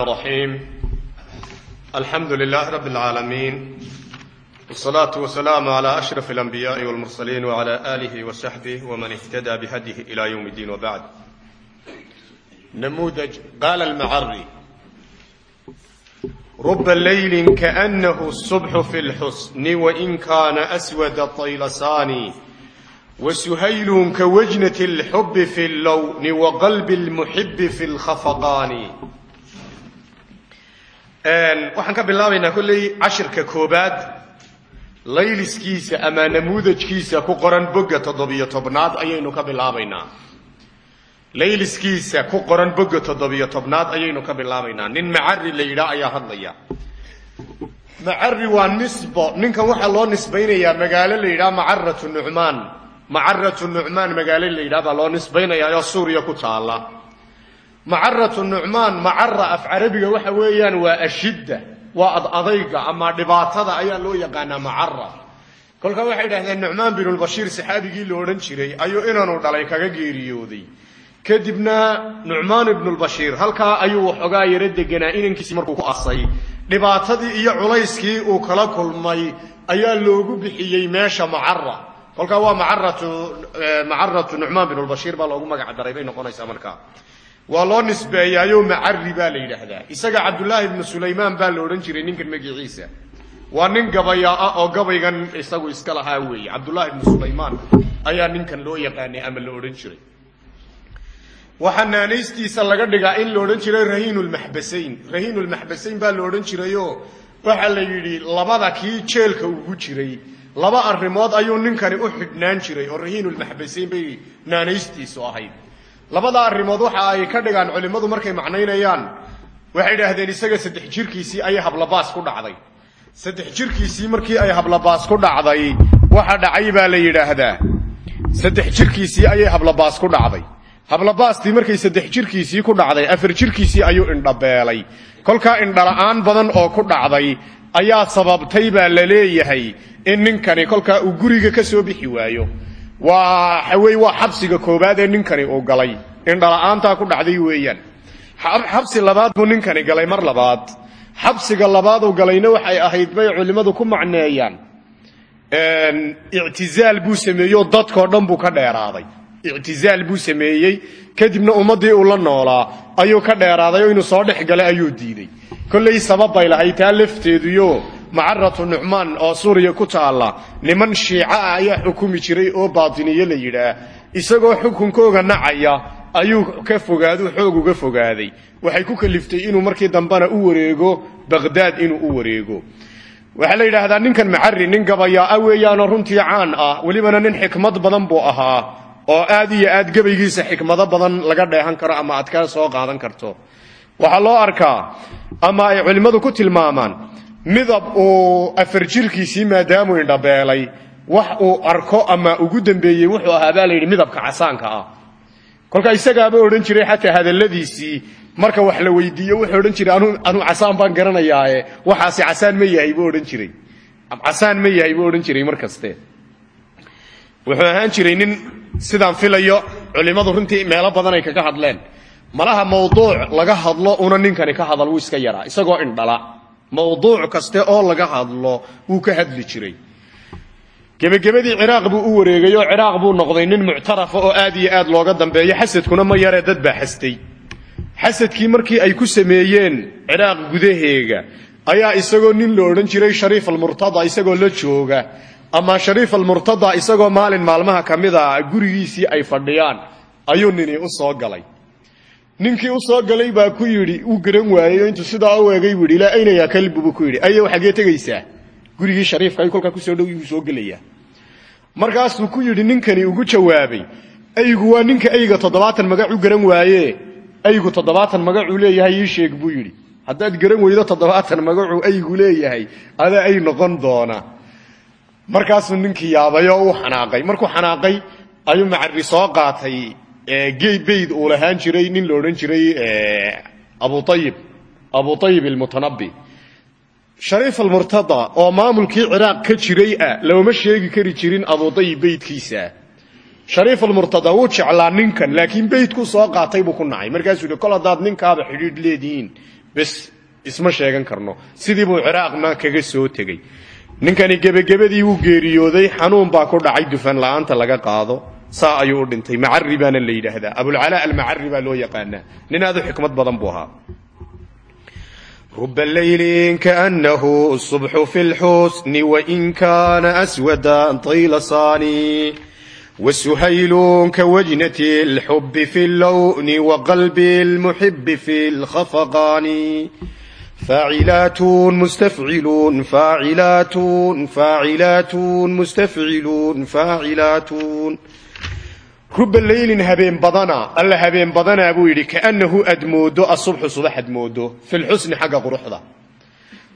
الرحيم الحمد لله رب العالمين والصلاة والسلام على أشرف الأنبياء والمرسلين وعلى آله وصحبه ومن اهتدى بهديه إلى يوم الدين وبعد نموذج قال المعري رب ليل كأنه الصبح في الحسن وإن كان أسود الطيلسان وسهيل كوجنة الحب في اللون وقلب المحب في الخفقان waxaan ka bilaabaynaa kolley cashirka koobaad. Layliskiisa ama namuudajkiisa ku qoran bogga toddobiyo tobnaad ayaynu ka bilaabaynaa. Layliskiisa ku qoran bogga toddobiyo tobnaad ayaynu ka bilaabaynaa. Nin macari la yidhaah ayaa hadlaya. Macari waa nisbo. Ninkan waxaa loo nisbaynayaa magaalo la yidhaha macaratu nucmaan. Macaratu nucmaan magaalo la yidhaha baa loo nisbaynayaa oo suuriya ku taala macaratu nucmaan macara af carabiga waxa weeyaan waa ashidda waa adadayga ama dhibaatada ayaa loo yaqaanaa macara kolkaa waxay idhahdeen nucmaan binulbashiir saxaabigii la odhan jiray ayuu inaanu dhalay kaga geeriyooday. Kadibna nucmaan ibnulbashiir halkaa ayuu waxoogaa yaro deganaa inankiisii markuu ku asay. Dhibaatadii iyo culayskii uu kala kulmay ayaa loogu bixiyey meesha macara kolkaa waa macaratu macaratu nucmaan binulbashiir baa loogu magac bay noqonaysaa markaa waa loo nisbeeyaayo macari baa la yidhaahdaa. Isaga cabdullaahi ibnu sulaymaan baa la odhan jiray ninkan magiciisa. Waa nin gabayaa ah oo gabaygan isagu iska lahaa weeye. Cabdullaahi ibnu sulaymaan ayaa ninkan loo yaqaanay ama la odhan jiray. Waxaa naanaystiisa laga dhigaa in la odhan jiray rahiinulmaxbasayn rahiinulmaxbasayn baa la odhan jirayoo waxaa la yidhi labada kii jeelka ugu jiray laba arrimood ayuu ninkani u xidhnaan jiray oo rahiinulmaxbasayn bay naanaystiisu ahayd labada arrimood waxa ay ka dhigaan culimmadu markay macnaynayaan. Waxay idhaahdeen isaga saddex jirkiisii ayay hablabaas ku dhacday. Saddex jirkiisii markii ay hablabaas ku dhacday waxa dhacay baa la yidhaahdaa. Saddex jirkiisii ayay hablabaas ku dhacday. Hablabaastii markay saddex jirkiisii ku dhacday afar jirkiisii ayuu indhabeelay. Kolkaa indhala'aan badan oo ku dhacday ayaa sababtay baa la leeyahay in ninkani kolkaa uu guriga ka soo bixi waayo waa xawey waa xabsiga koobaad ee ninkani uu galay. Indhala-aantaa ku dhacday weeyaan. Xabsi labaad buu ninkani galay mar labaad. Xabsiga labaad uu galayna waxay ahayd bay culimmadu ku macneeyaan. Ictizaal buu sameeyey oo dadkao dhan buu ka dheeraaday. Ictizaal buu sameeyey. Kadibna ummaddii uu la noolaa ayuu ka dheeraaday oo inuu soo dhex galay ayuu diiday. Kollay sababbay lahayd taa lafteeduyo macaratu nucmaan oo suuriya ku taalla. Niman shiica ah ayaa xukumi jiray oo baatiniye la yidhaah isagoo xukunkooga nacaya ayuu ka fogaadu xoog uga fogaaday. Waxay ku kaliftay inuu markii dambena u wareego baqhdaad inuu u wareego. Waxaa la yidhaahdaa ninkan macari nin gabayaa-a weeyaanoo runtii caan ah. Welibana nin xikmad badan buu ahaa oo aad iyo aad gebaygiisa xikmado badan laga dheehan karo ama aad ka soo qaadan karto. Waxaa loo arkaa ama ay culimmadu ku tilmaamaan midab uu afar jirkiisii maadaamuu indhabeelay wax uu arko ama ugu dambeeyey wuxuu ahaa baa la yidhi midabka casaanka ah. Kolkaa isagaaba odhan jiray xataa hadalladiisii. Marka wax la weydiiyo wuxuu odhan jiray anuu casaan baan garanayaaye. Waxaasi casaan ma yahay buu odhan jiray. Casaan ma yahay buu odhan jiray mar wuxuu ahaan jiray nin sidaan filayo culimmadu runtii meelo badan ay kaga hadleen. Malaha mawduuc laga hadlo una ninkani ka hadal wuu iska yaraa isagoo indhala mawduuc kaste oo laga hadlo wuu ka hadli jiray. Gebagabadii ciraaq buu u wareegay oo ciraaq buu noqday nin muctarafa oo aad iyo aad looga dambeeyo. Xasadkuna ma yaree dad baa xastay. Xasadkii markii ay ku sameeyeen ciraaq gudaheega ayaa isagoo nin la odhan jiray shariif almurtada isagoo la jooga. Ama shariif almurtada isagoo maalin maalmaha ka mid a gurigiisii ay fadhiyaan ayuu nini u soo galay ninkii u soo galay baa ku yidhi uu garan waayey oo sidaa u eegay buu yidhi ilaa ayna yaa kalbu buu ku yidhi. Ayow xaggee tegaysaa. Gurigii shariifka ay kolkaa ku soo dhow yuu soo gelayaa. Markaasuu ku yidhi ninkani ugu jawaabay aygu waa ninka ayga toddobaatan magac u garan waaye aygu toddobaatan magacuu leeyahay ii sheeg buu yidhi. Haddaad garan weydo toddobaatan magacuu aygu leeyahay adaa ay noqon doona. Markaasuu ninkii yaabay oo uu xanaaqay. Markuu xanaaqay ayuu macari soo qaatay bayd uu lahaan jiray nin la odhan jiray abu ayib abu ayib almutanabi shariif almurtada oo maamulkii ciraaq ka jiray ah looma sheegi kari jirin abu ayib beydkiisa shariif almurtada wuu jeclaa ninkan laakiin beydku soo qaatay buu ku nacay markaasuu yihi kol haddaad ninkaaba xidhiidh leedihiin bes isma sheegan karno. Sidii buu ciraaqna kaga soo tegey. Ninkani gebagebadii wuu geeriyooday xanuun baa ku dhacay dufan la'aanta laga qaado saa ayuu u dhintay. Macari baana la yidhaahdaa. Abulcalaa almacari baa loo yaqaanaa. Nin aad u xikmad badan buu ahaa. Ruba laylin kaanahu subxu fi lxusni wain kaana aswada taylasani wasuhaylun kawajnati lxubi fi llewni waqalbi lmuxibi fi lkhafaqani faacilaatun mustafciluun faacilaatun faacilaatun mustafciluun faacilaatun ruba laylin habeen badana alla habeen badanaa buu yidhi kaannahu aad moodo asubxu subax aad moodo fi lxusni xagga quruxda.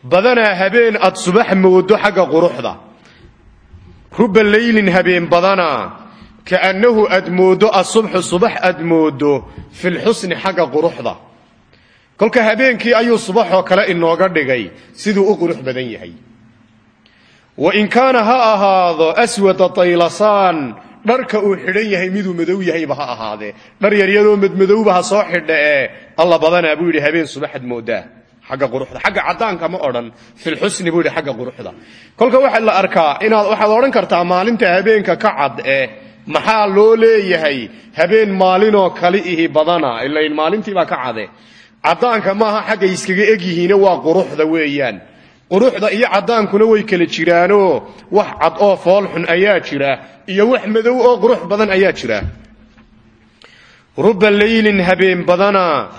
Badanaa habeen aad subax moodo xagga quruxda. Ruba laylin habeen badanaa kaannahu aad moodo asubxu subax aad moodo fi lxusni xagga quruxda. Kolka habeenkii ayuu subaxoo kale inooga dhigay siduu u qurux badan yahay. Wa in kaana ha ahaado aswada taylasaan dharka uu xidhan yahay miduu madow yahayba ha ahaadee. Dhar yaryadoo madmadowba ha soo xidha ee alla badanaa buu yidhi habeen subaxad moodaa xagga quruxda. Xagga caddaanka ma odhan filxusni buu yidhi xagga quruxda. Kolka waxaa la arkaa inaad waxaad odhan kartaa maalinta habeenka ka cad eh maxaa loo leeyahay habeen maalinoo kali ihi badana ilain maalintiibaa ka cade caddaanka maaha xaggay iskaga egyihiine waa quruxda weeyaan quruxda iyo caddaankuna way kala jiraanoo wax cad oo foolxun ayaa jira iyo wax madow oo qurux badan ayaa jira. Ruba laylin habeen badana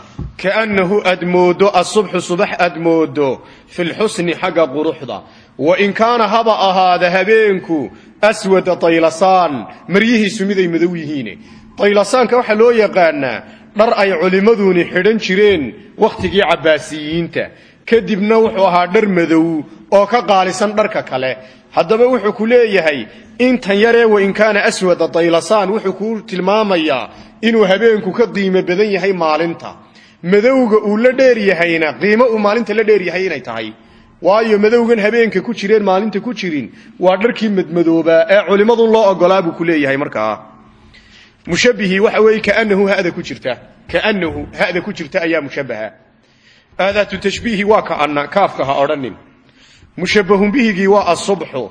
kaannahu aad moodo asubxu subax aad moodo fi lxusni xagga quruxda. Wa in kaana haba ahaada habeenku aswada taylasaan maryihiisu miday madow yihiine. Taylasaanka waxaa loo yaqaanaa dhar ay culimmaduni xidhan jireen wakhtigii cabbaasiyiinta kadibna wuxuu ahaa dhar madow oo ka qaalisan dharka kale. Haddaba wuxuu ku leeyahay intan yaree wain kaana aswada taylasaan wuxuu kuu tilmaamayaa inuu habeenku ka qiimo badan yahay maalinta. Madowga uu la dheer yahayna qiimo uu maalinta la dheer yahay inay tahay. Waayo madowgan habeenka ku jireen maalinta ku jirin waa dharkii madmadoobaa ee culimmadun loo ogolaa buu ku leeyahay markaa mushabbihii waxa weeye kaanahu hada ku jirta. Kaanahu hada ku jirta ayaa mushabbaha aadaatu tashbiihi waa kaana kaafka ha odhanin mushabbahun bihigii waa asubxu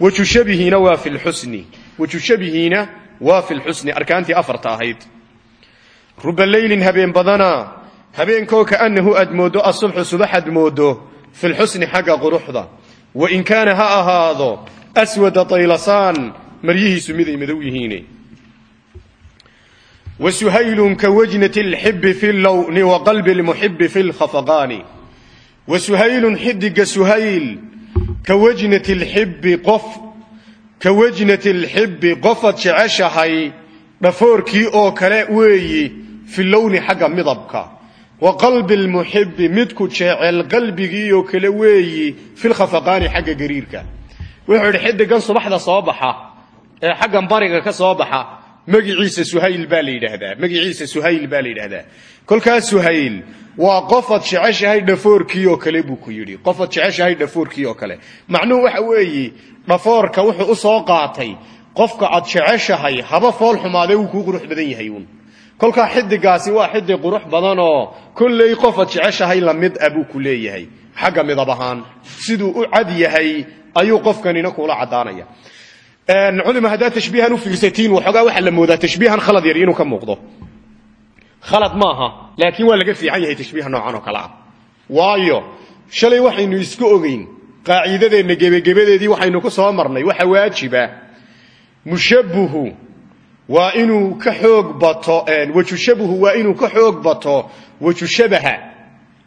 waju shabihiina waa fi lxusni waju shabihiina waa fi lxusni arkaantii afarta ahayd. Ruba laylin habeen badana. Habeenkoo kaanahu aad moodo asubxu subaxaad moodo fi lxusni xagga quruxda. Wa in kaana ha ahaado aswada taylasaan maryihiisu miday madow yihiine wasuhaylun ka wajnati lxibi fi llewni wa qalbi lmuxibi fi lkhafaqaani wasuhaylun xidiga suhayl ka wajnati lxibi qof ka wajnati lxibi qofaad jeceshahay dhafoorkii oo kale weeyi fi lowni xagga midabka wa qalbi lmuxibi midku jecel qalbigii oo kale weeyi fi lkhafaqaani xagga gariirka wuxuu yidhi xidigan subaxda soo baxa ee xaggan bariga ka soo magiciisa suhayl baa la yidhaahdaa. Magiciisa suhayl baa la yidhaahdaa. Kolkaa suhayl waa qofaad jeceshahay dhafoorkii oo kale buu ku yidhi. Qofaad jeceshahay dhafoorkii oo kale. Macnuhu waxa weeye dhafoorka wuxuu u soo qaatay qofka aad jeceshahay haba fool xumaadee wuu kuu qurux badan yahay uun. Kolkaa xidigaasi waa xidi qurux badanoo kolley qofaad jeceshahay la mid a buu ku leeyahay. Xagga midab ahaan siduu u cad yahay ayuu qofkanina kuula caddaanaya culima haddaad tashbiihan u fiirsatiin waxoogaa waxaa la moodaa tashbiihan khalad yar inuu ka muuqdo. Khalad maaha laakiin waa laga fiican yahay tashbiiha noocan oo kale ah. Waayo shalay waxaynu isku ogeyn qaaciidadeenna gebagebadeedii waxaynu ku soo marnay waxa waajiba. Mushabbuhu waa inuu ka xoog bato wajushabuhu waa inuu ka xoog bato wajushabaha.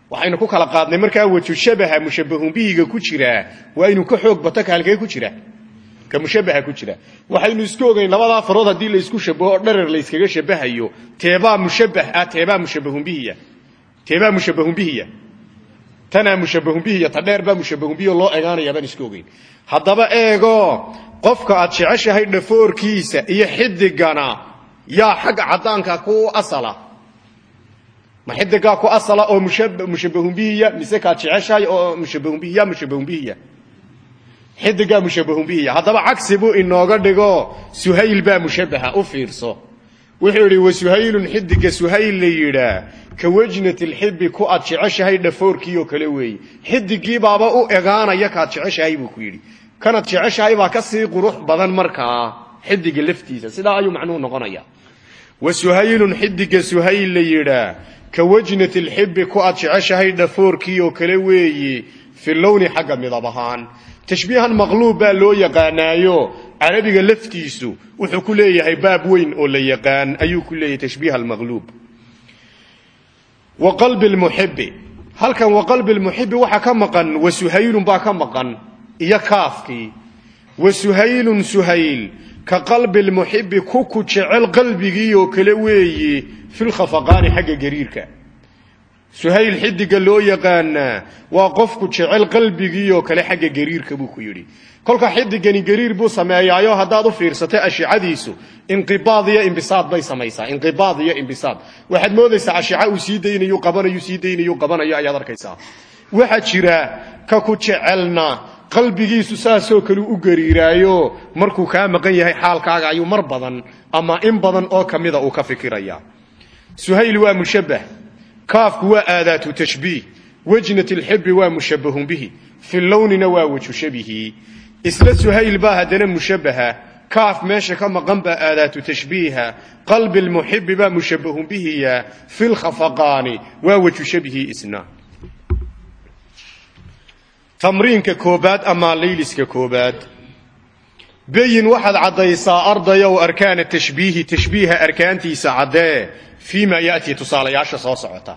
Waxaynu ku kala qaadnay markaa wajushabaha mushabbahun bihiga ku jiraa waa inuu ka xoog bato ka halkee ku jira ka mushabaha ku jira. Waxaynu isku ogeyn labadaa farood haddii laysku shabaho oo dharer layskaga shabahayo teebaa mushabah ah teebaa mushabahun bihiya. Teebaa mushabahun bihiya. Tanaa mushabahun bihiya ta dheer baa mushabahun bihiya loo egaanaya baan isku ogeyn. Haddaba eego qofka aad jeceshahay dhafoorkiisa iyo xidigana yaa xagga caddaanka ku asala. Ma xidigaa ku asala oo mushabahun bihiya mise kaad jeceshahay oo mushabahun bihiya mushabahun bihiya xidigaa mushabahun bihiya haddaba cagsi buu inooga dhigo suhayl baa mushabaha u fiirso. Wuxuu idhi wasuhaylun xidiga suhayl la ka wejnati lxibi ku aad jeceshahay dhafoorkii oo kale weeye xidigii baaba u egaanaya kaad jeceshahay buu ku yidhi. Kanaad jeceshahay baa ka sii qurux badan markaa xidiga laftiisa. Sidaa ayuu macnuhu noqonaya wa suhaylun xidiga suhayl la yidhaa ka wejnati lxibi ku aad jeceshahay dhafoorkii oo kale weeye tashbiihan maqluub baa loo yaqaanaayo. Carabiga laftiisu wuxuu ku leeyahay baab weyn oo la yaqaan ayuu ku leeyahay tashbiih almaqluub wa qalbi lmuxibi halkan wa qalbi lmuxibi waxaa ka maqan wa suhaylun baa ka maqan iyo kaafkii wa suhaylun suhayl. Ka qalbi lmuxibi ku ku jecel qalbigii oo kale weeye filkhafaqaani xagga gariirka suhayl xidiga loo yaqaanaa waa qofku jecel qalbigii oo kale xagga gariirka buu ku yidhi. Kolka xidigani gariir buu sameeyaayo haddaad u fiirsatay ashicadiisu inqibaad iyo imbisaad bay samaysaa. Inqibaad iyo imbisaad. Waxaad moodaysaa ashica uu sii daynayu qabanayu sii daynayu qabanayo ayaad arkaysaa. Waxaa jira ka ku jecelna qalbigiisu saasoo kale u gariiraayo markuu kaa maqan yahay xaalkaaga ayuu mar badan ama in badan oo kamida uu ka fikiraya suhayl waa mushabbah kaafku waa aadaatu tashbiih wejnat lxibi waa mushabbahun bihi fi lownina waa wejhu shabihi. Isla suhayl baa haddana mushabbaha kaaf meesha ka maqan baa aadaatu tashbiiha qalbi lmuxibi baa mushabbahun bihiya fi lkhafaqaani waa wejhu shabihi isna. Tamriinka koobaad ama layliska koobaad. Bayin waxaad caddaysaa ardayow fii ma ya'tii tusaalayaasha soo socota.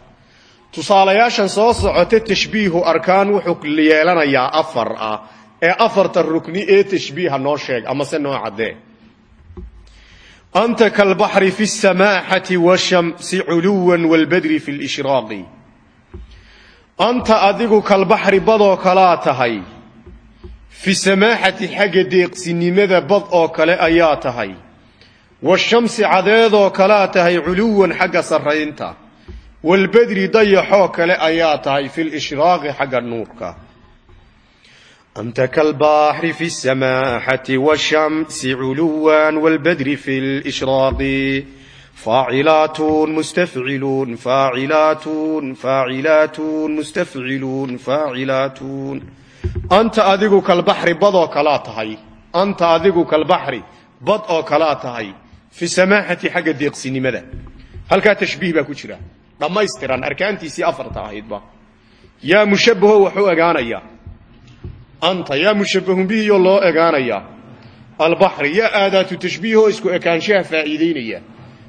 Tusaalayaashan soo socota tashbiihu arkaan wuxuu yeelanayaa afar ah ee afarta rukni ee tashbiiha noo sheeg amase noo caddee anta kalbaxri fi samaaxati washamsi culuwan waalbadri fi lishraaqi anta adigu kalbaxri badoo kalaa tahay. Fi samaaxati xagga deeqsinimada bad oo kale ayaa tahay washamsi cadeedoo kalaa tahay culuwan xagga sarraynta. Waalbadri dayaxoo kale ayaa tahay fi lishraaqi xagga nuurka. Anta kalbaxri fi samaaxati washamsi culuwan waalbadri fi lishraaqi faacilaatun mustafciluun faacilaatun faacilaatun mustafciluun faacilaatun. Anta adigu kalbaxri badoo kalaa tahay. Anta adigu kalbaxri bad oo kalaa tahay fi samaaxati xagga deeqsinimada. Halkaa tashbiih baa ku jira. Dhammaystiran arkaantiisii afarta ahaydba yaa mushabbaho waxu egaanaya anta yaa mushabbahun bihiyoo loo egaanaya albaxri yaa aadaatu tashbiihoo isku ekaanshaha faa'iidaynaya.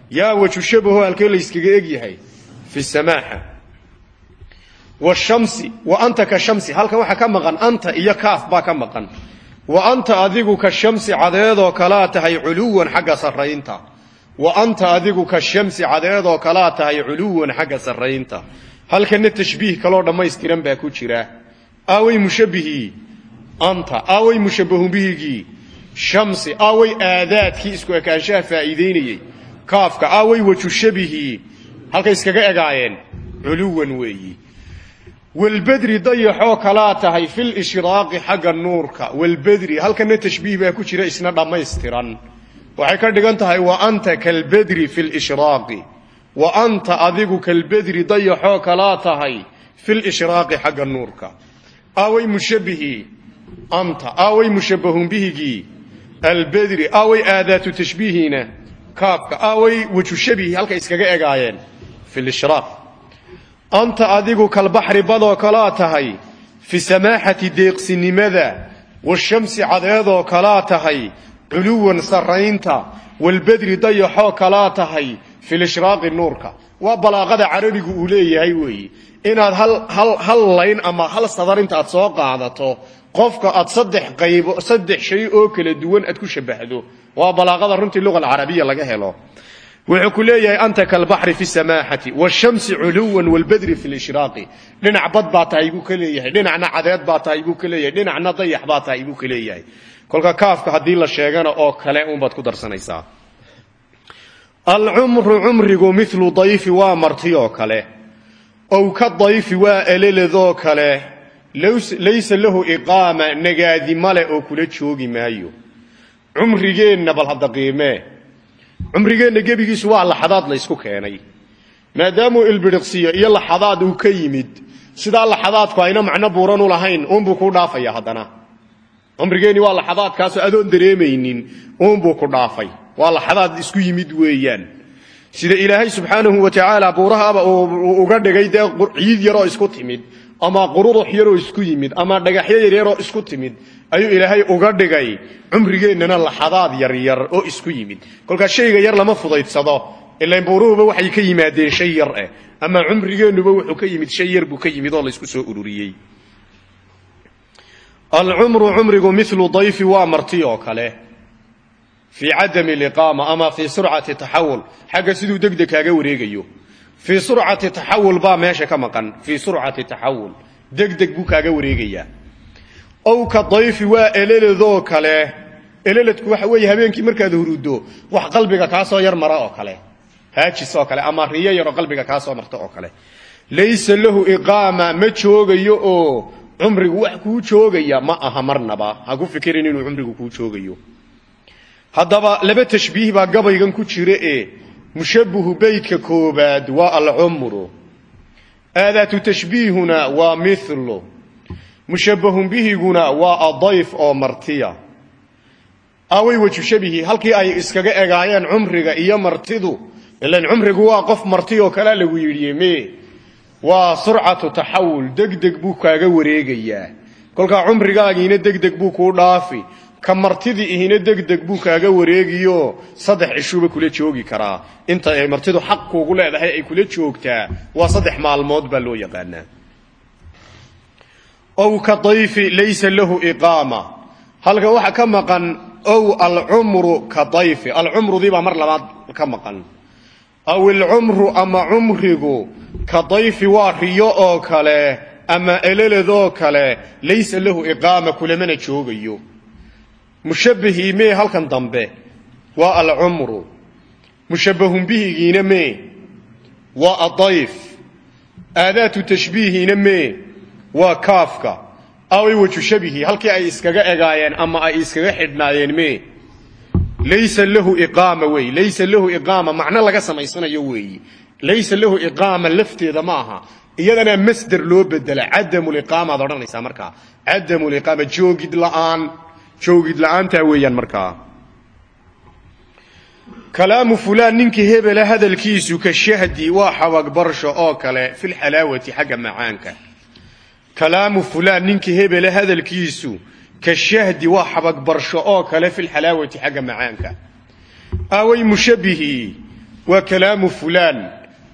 Yaa waju shabaho halkee layskaga eg yahay. Fi samaaxa washamsi wa anta ka shamsi halkan waxaa ka maqan anta iyo kaaf baa ka maqan wa anta adigu ka shamsi cadeedoo kalaa tahay culuwan xagga sarraynta. Wa anta adigu ka shamsi cadeedoo kalaa tahay culuwan xagga sarraynta. Halkanna tashbiih kaloo dhammaystiran baa ku jira. Aaway mushabbihii anta aaway mushabbahun bihigii shamsi aaway aadaadkii isku ekaanshaha faa'iidaynayey kaafka aaway waju shabihii halkay iskaga egaayeen culuwan weeyi walbedri dayaxoo kalaa tahay fil ishraaqi xagga nuurka. Walbedri halkana tashbiih baa ku jira isna dhammaystiran. Waxay ka dhigan tahay wa anta kalbedri fi lishraaqi wa anta adigu kalbedri dayaxoo kalaa tahay fil ishraaqi xagga nuurka. Aaway mushabbihii anta aaway mushabbahun bihigii albedri aaway aadaatu tashbiihiina kaafka aaway waju shabihi halkay iskaga egaayeen. Fi lishraaq anta adigu kalbaxri badoo kalaa tahay fi samaaxati deeqsinimada washamsi cadeedoo kalaa tahay culuwan sarraynta walbedri dayaxoo kalaa tahay fi lishraaqi nuurka. Waa balaaqada carabigu uu leeyahay weeye inaad hal layn ama hal sadar intaad soo qaadato qofka aad saddex qaybo saddex shay oo kala duwan aad ku shabbahdo waa balaaqada runtii luga alcarabiya laga helo wuxuu ku leeyahay anta kalbaxri fi samaaxati washamsi culuwan walbedri fi lishraaqi dhinac bad baa tahay buu ka leeyahay dhinacna cadeed baa tahay buu ka leeyahay dhinacna dayax baa tahay buu ka leeyahay. Kolka kaafka haddii la sheegana oo kale unbaad ku darsanaysaa. Alcumru cumrigu milu dayfi waa marti kale. Ow ka dayfi waa eleledoo kale. Laysa lahu iqaama nagaadi male oo kula joogi maayo. Cumrigeenna bal hadda qiimee cumrigeenna gebigiisu waa laxadaad laysku keenay. Maadaamuu ilbidhiqsiyo iyo laxadaad uu ka yimid. Sidaa laxadaadku ayna macno buuran u lahayn uunbuu kuu dhaafaya haddana. Cumrigeenni waa laxadaadkaasoo adoon dareemaynin uunbuu ku dhaafay. Waa laxadaad isku yimid weeyaan. Sida ilaahay subxaanahu wa tacaala buurahaaba uu uga dhigay dee ciid yaroo isku timid ama qururux yaroo isku yimid ama dhagaxyo yaryaroo isku timid ayuu ilaahay uga dhigay cumrigeennana laxadaad yaryar oo isku yimid. Kolkaas shayga yar lama fudaydsado ilan buuruhuba waxay ka yimaadeen shay yar eh ama cumrigeennuba wuxuu ka yimid shay yar buu ka yimid oo laysku soo ururiyey. Alcumru cumrigu milu dayfi waa marti oo kale. Fii cadami liqaama ama fii surcati taxawul. Xagga siduu degdeg wareegayo fii surcati taxawul baa meesha ka maqan. Fii surcati taxawul degdeg buu kaaga wareegayaa. Ow ka dayfi waa eleledoo kale eleledku waxa weeye habeenkii markaad hurudo wax qalbiga kaa soo yar mara oo kale. Haajis oo kale ama riyo yaroo qalbiga kaa soo marta oo kale. Laysa lahu iqaama ma joogayo oo cumrigu wax kuu joogaya ma aha marnaba. Ha ku fikirin inuu cumrigu kuu joogayo. Haddaba laba tashbiih baa gabaygan ku jira mushabuhu beydka koobaad waa alcumru. Aadaatu tashbiihuna waa milu mushabahun bihiguna waa adayf oo martiya. Away waju shabihi halkii ay iskaga egaayeen cumriga iyo martidu ilan cumrigu waa qof marti oo kalea lagu yidhi me waa surcatu taxawul degdeg buu kaaga wareegayaa. Kolkaa cumrigaagiina degdeg buu kuu dhaafi ka martidii ihina degdeg buu kaaga wareegiyo. Saddex cishuuba kula joogi karaa inta ay martidu xaq kuugu leedahay ay kula joogtaa waa saddex maalmood baa loo yaqaanaa. Ow ka dayfi laysa lahu iqaama. Halka waxa ka maqan ow alcumru ka dayfi. Alcumrudii baa mar labaad ka maqan. Aw ilcumru ama cumrigu ka dayfi waa riyo oo kale ama eleledoo kale. Laysa lahu iqaama kulamana joogayo mushabbihii mee halkan dambe waa alcumru. Mushabbahun bihigiina mee waa adayf aadaatu tashbiihiina mee waa kaafka. Away waju shabihi halkii ay iskaga egaayeen ama ay iskaga xidhnaayeen mee. Laysa lahu iqaama wey laysa lahu iqaama macno laga samaysanayo weeyi laysa lahu iqaama lafteeda ma aha. Iyadana masder loo bedela cadamuliqaamaad odhanaysaa markaa. Cadamuliqaama joogid la'aan joogid la'aantaa weeyaan markaa kalaamu fulaan ninkii hebela hadalkiisu ka shahdi waa xabagbarsho oo kale filxalaawati xagga macaanka. Kalaamu fulaan ninkii hebela hadalkiisu ka shahdi waa xabagbarsho oo kale filxalaawati xagga macaanka. Aaway mushabbihii waa kalaamu fulaan.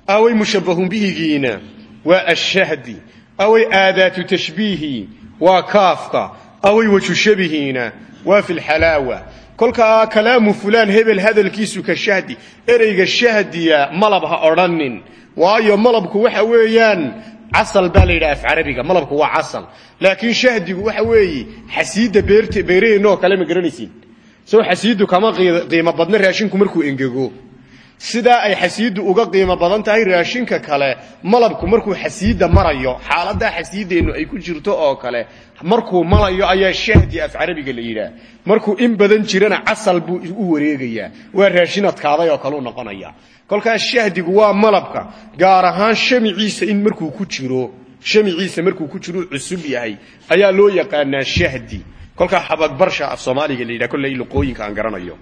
Aaway mushabbahun bihigiina waa ashahdi away aadaatu tashbiihi waa kaafka away waju shabihiina waa fi lxalaawa kolkaa kalaamu fulaan hebel hadalkiisu ka shahdi ereyga shahdiya malab ha odhanin waayo malabku waxa weeyaan casal baa la yidhaha af carabiga malabku waa casal laakiin shahdigu waxa weeye xasiidda beert beeraheennaoo kale ma garanaysiin soo xasiiddu kama qiimo badna raashinku markuu sidaa ay xasiiddu uga qiimo badan tahay raashinka kale malabku markuu xasiidda marayo xaaladaa xasiiddeennu ay ku jirto oo kale markuu malayo ayaa shahdi af carabiga la yidhaah. Markuu in badan jirana casal buu u wareegayaa waa raashin adkaaday oo kale u noqonaya. Kolkaas shahdigu waa malabka gaar ahaan shamiciisa in markuu ku jiro shamiciisa markuu ku jiro cusub yahay ayaa loo yaqaanaa shahdi kolkaa xabagbarsha af soomaaliga la yidhaha kolley luqooyinka aan garanayo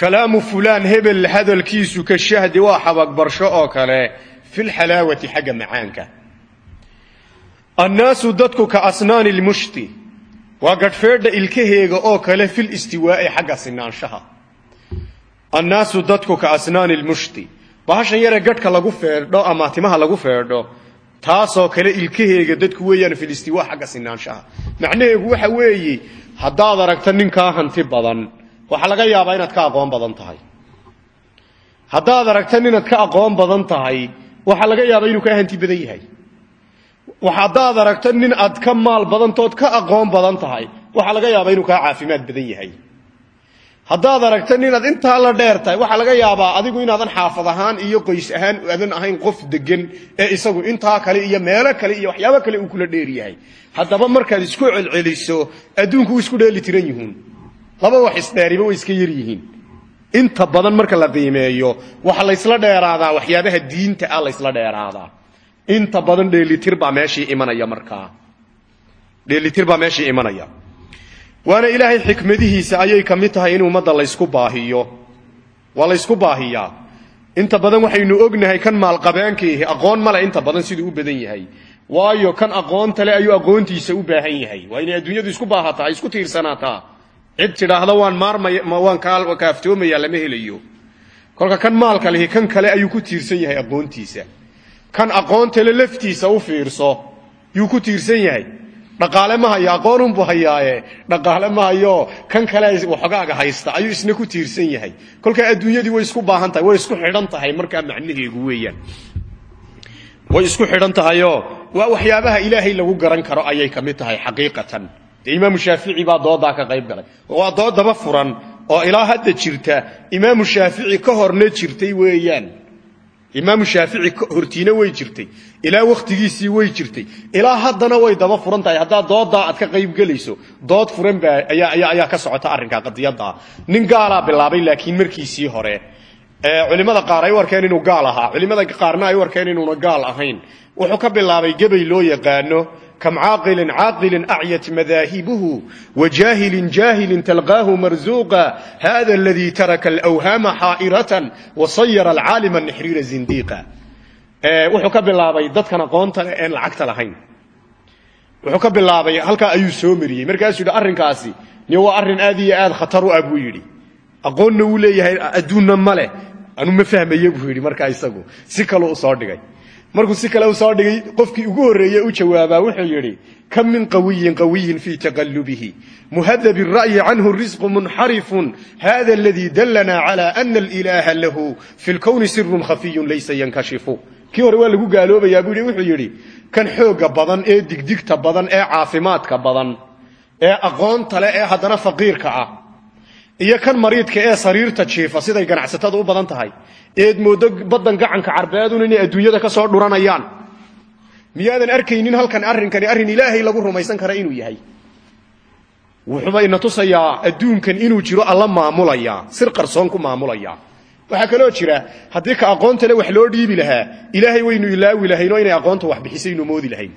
kalaamu fulaan hebel hadalkiisu ka shahdi waa xabagbarsho oo kale filxalaawati xagga macaanka. Annaasu dadku ka asnaani lmushti waa gadhfeedha ilkaheega oo kale fil istiwaa'i xagga sinaanshaha. Annaasu dadku ka asnaani lmushti bahashan yare gadhka lagu feedho ama timaha lagu feedho taasoo kale ilkaheega dadku weeyaan fil istiwaa xagga sinaanshaha. Macnaheegu waxa weeye haddaad aragto ninkaa hanti badan waxaa laga yaabaa inaad ka aqoon badan tahay. Haddaad aragto ninaad ka aqoon badan tahay waxaa laga yaabaa inuu kaa hanti badan yahay. Haddaad aragto nin aad ka maal badantood ka aqoon badan tahay waxaa laga yaabaa inuu kaa caafimaad badan yahay. Haddaad aragto ninaad intaa la dheer tahay waxaa laga yaabaa adigu inaadan xaafad ahaan iyo qoys ahaan aadan ahayn qof degan ee isagu intaa kale iyo meelo kale iyo waxyaabo kale uu kula dheer yahay. Haddaba markaad isku celceliso adduunku u isku dheeli tiran yihiin laba wax isdheeriba way iska yar yihiin. Inta badan marka la qiimeeyo waxa laysla dheeraadaa waxyaabaha diinta ah laysla dheeraadaa. Inta badan dheelitir baa meeshii imanaya markaa dheelitir baa meeshii imanaya. Waana ilaahay xikmadihiisa ayay ka mid tahay in ummadda laysku baahiyo. Waa laysku baahiyaa. Inta badan waxaynu ognahay kan maalqabeenkiihi aqoon male inta badan siduu u badan yahay. Waayo kan aqoonta le ayuu aqoontiisa u baahan yahay. Waa inay adduunyadu isku baahataa isku tiirsanaataa cid tidhaahda waan maarmaya waan kaaftoomaya lama helayo. Kolka kan maalka lihi kan kale ayuu ku tiirsan yahay aqoontiisa. Kan aqoontale laftiisa u fiirso yuu ku tiirsan yahay. Dhaqaale ma hayo aqoonunbu hayaaye. Dhaqaale ma hayo kan kale waxogaaga haysta ayuu isna ku tiirsan yahay. Kolkaa adduunyadii way isku baahan tahay way isku xidhan tahay markaa macnaheegu weeyaan. Way isku xidhan tahayoo waa waxyaabaha ilaahay lagu garan karo ayay ka mid tahay xaqiiqatan dee imaamu shaafici baa ka qayb galay. Waa doodaba furan oo ilaa hadda jirta imaamu shaafici ka horna jirtay weeyaan. Imaamu shaafici hortiina way jirtay. Ilaa wakhtigiisii way jirtay. Ilaa haddana way daba furan tahay. Haddaad dooddaa aad ka qayb gelayso dood furan baa ayaa ka socota arrinkaa qadiyaddaa nin gaalaa bilaabay laakiin markiisii hore culimmada qaar ay u inuu gaal ahaa. Culimmada qaarna ay u arkeen gaal ahayn. Wuxuu ka bilaabay gebay loo yaqaano kam caaqilin caaqilin acyat madaahibuhu wajaahilin jaahilin talqaahu marzuuqa hada aladii taraka alawhaama xaa'iratan wasayara alcaalima nixriira zindiiqa wuxuu ka bilaabay dadkan aqoonta leh een lacagta lahayn. wuxuu ka bilaabay halkaa ayuu soo mariyey. Markaasuu yidhi arrinkaasi ni waa arrin aad iyo aad khatar u ah buu yidhi. Aqoonna wuu leeyahay adduunna ma leh. Anu ma fahmaye buu yidhi markaa isagu. Si kaleu u soo dhigay markuu si kale u soo dhigay qofkii ugu horreeye u jawaabaa wuxuu yidhi kam min qawiyin qawiyin fii taqallubihi. Muhadabi ra'yi canhu risqu munxarifun. Hada aladii dallana cala ana alilaaha lahu fi lkowni sirun khafiyun laysa yankashifu. Kii hore waa lagu gaaloobayaa buu wuxuu yidhi kan xooga badan ee digdigta badan ee caafimaadka badan ee aqoonta leh ee haddana faqiirka ah iyo kan mariidka ee sariirta jiifa siday ganacsatada u badan tahay. Eed mooddo baddan gacanka carbeedun inay adduunyada ka soo dhuranayaan. Miyaadan arkaynin halkan arrinkani arrin ilaahay lagu rumaysan kara inuu yahay. Wuxuuba ina tusayaa adduunkan inuu jiro alla maamulayaa sir qarsoon ku maamulayaa waxaa kaloo jira haddii ka aqoontale wax loo dhiibi lahaa ilaahay waynu ilaawi lahaynoo inay aqoonta wax bixisaynu moodi lahayn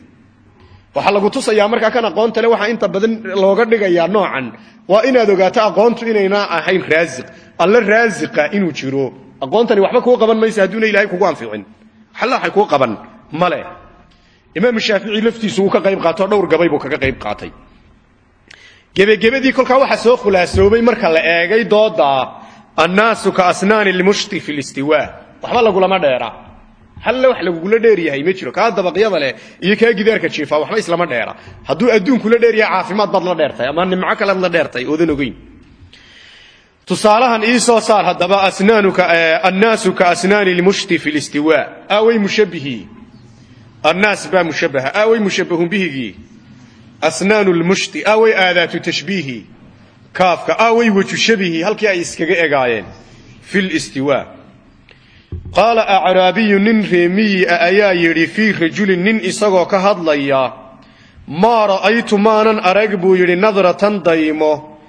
waxaa lagu tusayaa markaa kan aqoontale waxaa inta badan looga dhigayaa noocan. Waa inaad ogaato aqoontu inayna ahayn raasiq. Alla raasiqa inuu jiro. Aqoontani waxba kuu qaban maysa hadduuna ilahay kugu anficin. Xallaxay kuu qaban. Male imaamu shaafici laftiisu wuu ka qayb qaato dhowr gabay buu kaga qayb qaatay. Gebagebadii kolkaa waxaa soo khulaasoobay marka la eegay dooda annaasu ka asnaani lmushti fi listiwa waxba lagulama dheera halle wax lagugula dheeryahay ma jiro. Kaa dabaqyada leh iyo kaa gidaarka jiifa waxba islama dheera. Hadduu adduunkula dheeryahay caafimaad baad la dheertay ama nimco kalead la dheertay oodan ogeyn. Tusaalahan ii soo saar haddaba annaasu ka asnaani lmushti fi listiwa. Aaway mushabbihii annaas baa mushabbaha. Aaway mushabbahun bihigii asnaanu lmushti. Aaway aadaatu tashbiihi. Kaafka aaway waju shabihi halkii ay iskaga egaayeen fi listiwa qaala acraabiyu nin reemiyi ah ayaa yidhi fii rajulin nin isagoo ka hadlaya maa ra'aytu maanan arag? Buu yidhi nadratan daymo.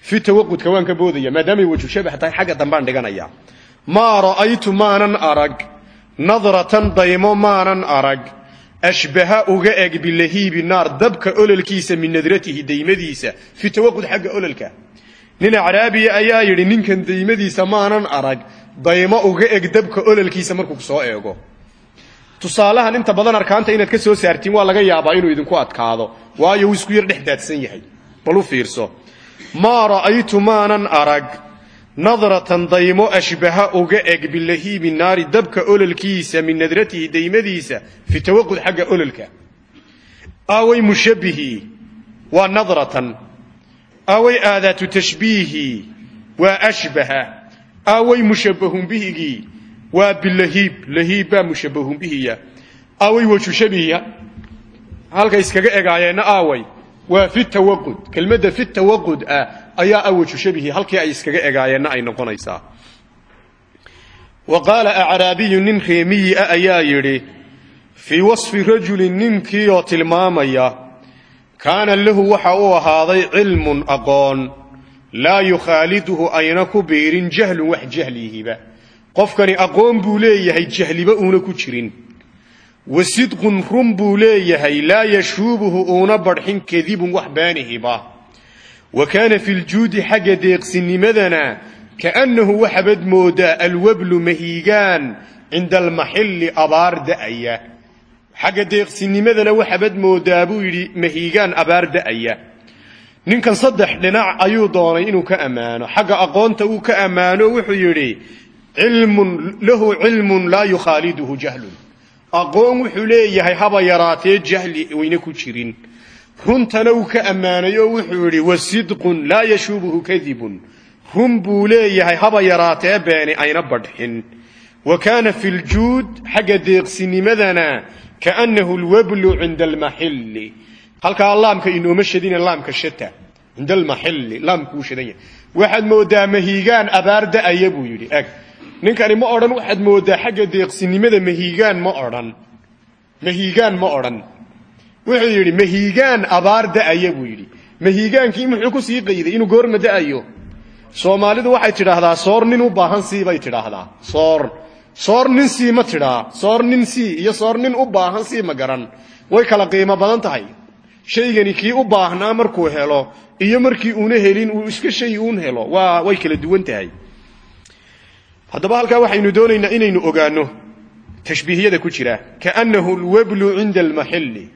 Fi tawaqudka waan ka boodaya maadaamay waju shabax tahay xagga dambaan dhiganaya. Maa ra'aytu maanan arag? Nadratan daymo maanan arag? Ashbaha uga eg bilahiibi naar dabka ololkiisa min nadratihi daymadiisa. Fi tawaqud xagga ololka. Nin acraabiya ayaa yidhi ninkan daymadiisa maanan arag daymo uga eg dabka ololkiisa markuu soo eego. Tusaalahan inta badan arkaanta inaad ka soo saartiin waa laga yaabaa inuu idinku adkaado waayo wuu isku yar dhex daadsan yahay. Bal u fiirso. Maa ra'aytu maanan arag nadratan daymo ashbaha uga eg bilahiibi naari dabka ololkiisa min nadratihi daymadiisa fi tawaqud xagga ololka. Aaway mushabbihii waa nadratan. Aaway aadaatu tashbiihi waa ashbaha aaway mushabbahun bihigii waa bilahiib lahiib baa mushabbahun bihiya. Aaway waju shabihi halka iskaga egaayeenna aaway waa fi tawaqud. Kelmadda fi tawaqud ayaa awaju shabihi halkii ay iskaga egaayeenna ay noqonaysaa wa qaala acraabiyu nin reemiyi ah ayaa yidhi fii wasfi rajulin ninkii oo tilmaamaya kaana lahu waxa uu ahaaday cilmun aqoon laa yukhaaliduhu ayna ku biirin jahlun wax jahliyihiba qofkani aqoon buu leeyahay jahliba uuna ku jirin. Wa sidqun run buu leeyahay laa yashuubuhu uuna badxin kadibun wax baanihiba wa kaana fi ljuudi xagga deeqsinimadana kaannahu waxabad moodaa alwablu mahiigaan cinda almaxilli abaar da'aya. Xagga deeqsinimadana waxabad moodaa buu yidhi mahiigaan abaar da'aya ninkan saddex dhinac ayuu doonay inuu ka ammaano. Xagga aqoonta uu ka ammaano wuxuu yidhi cilmun lahu cilmun laa yukhaaliduhu jahlun. Aqoon wuxuu leeyahay haba yaraatee jahli wayna ku jirin. Runtana uu ka ammaanay oo wuxuu yidhi wa sidqun laa yashuubuhu kadibun run buu leeyahay haba yaraatee beeni ayna badxin wa kaana fi ljuud xagga deeqsinimadana kaannahu lwablu cinda almaxilli halkaa laamka inooma shadina laamka shata cinda almaxilli laamkuu shadan yahay waxaad moodaa mahiigaan abaar da'aya eg ninkani ma odhan waxaad moodaa xagga deeqsinimada mahiigaan ma odhan. Mahiigaan ma odhan. Wuxuu yidhi mahiigaan abaar da'aya buu yidhi. Ku sii qayday inuu goorma da'ayo? Soomaalidu waxay tidhaahdaa soor nin u baahan sii bay tidhaahdaa. Soor soor nin sii ma tidhaa. Soor nin sii iyo soor nin u baahan sii ma garan. Way kala qiimo badan tahay shaygani kii u baahnaa markuu helo iyo markii uuna helin uu iska shay uun helo. Waa way kala duwan tahay. Haddaba halkaa waxaynu doonaynaa inaynu ogaanno tashbiihiyada ku jira. Kaannahu lwablu cinda almaxilli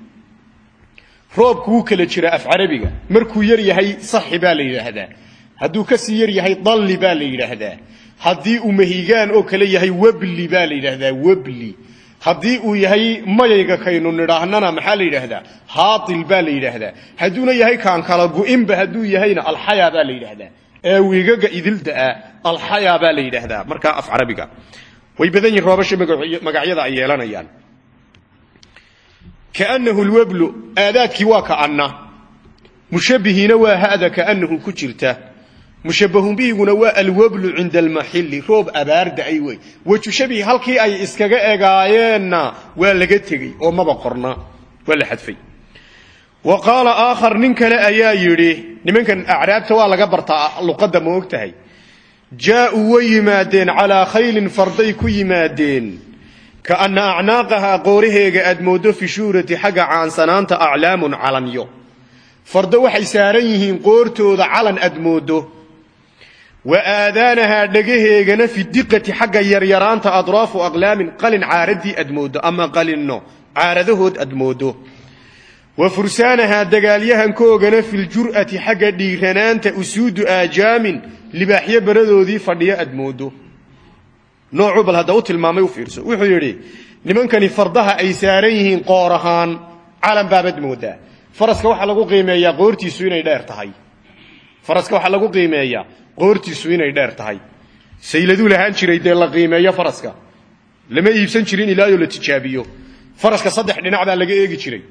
roobku wuu kala jira af carabiga. Markuu yar yahay saxi baa la yidhaahdaa. Hadduu ka sii yar yahay dalli baa la yidhaahdaa. Haddii uu mahigaan oo kale yahay webli baa la yidhaahdaa webli haddii uu yahay mayayga kaynu nidhaahnana maxaa la yidhaahdaa? Haatil baa la yidhaahdaa. Hadduuna yahay kaan kala gu'inba hadduu yahayna alxaya baa la yidhaahdaa. Ee wiigaga idilda'a alxaya baa la yidhaahdaa. Markaa af carabiga. Way badan yihiin roobasha magacyada ay yeelanayaan. Kaannahu lweblu aadaadkii waa kaanna. Mushabbihiina waa hada kaannahu ku jirta mushabbahun bihiguna waa alweblu cinda almaxilli roob abaar da'ay wey. Weju shabihi halkii ay iskaga egaayeenna waa laga tegey oo maba qorna waa la xadfay. Wa qaala aakhar nin kale ayaa yidhi nimankan acraabta waa laga bartaa luqadda ma og jaa'uu way yimaadeen calaa khaylin farday ku yimaadeen. Kaanna acnaaqahaa qooraheega aad mooddo fi xagga caansanaanta aclaamun calanyo. Fardo waxay saaran yihiin qoortooda calan aad mooddo wa aadaanahaa dhagaheegana fi diqati xagga yaryaraanta adraafu aqlaamin qalin caaraddii aad mooddo ama qalinno caaradahood aad mooddo wa fursaanahaa dagaalyahankoogana filjur'ati xagga dhiiranaanta usuudu aajaamin libaaxyo baradoodii fadhiyo aad mooddo noocuu bal hadda u tilmaamay u fiirso. Wuxuu yidhi nimankani fardaha ay saaran yihiin qoor ahaan calan baabad moodaa. Faraska waxaa lagu qiimeeyaa qoortiisu inay faraska waxaa lagu qiimeeyaa. Qoortiisu inay dheer tahay. Sayladuu lahaan jiray dee la qiimeeyo faraska. Lama iibsan jirin ilaayoo la tijaabiyo. Faraska saddex dhinac baa laga eegi jiray.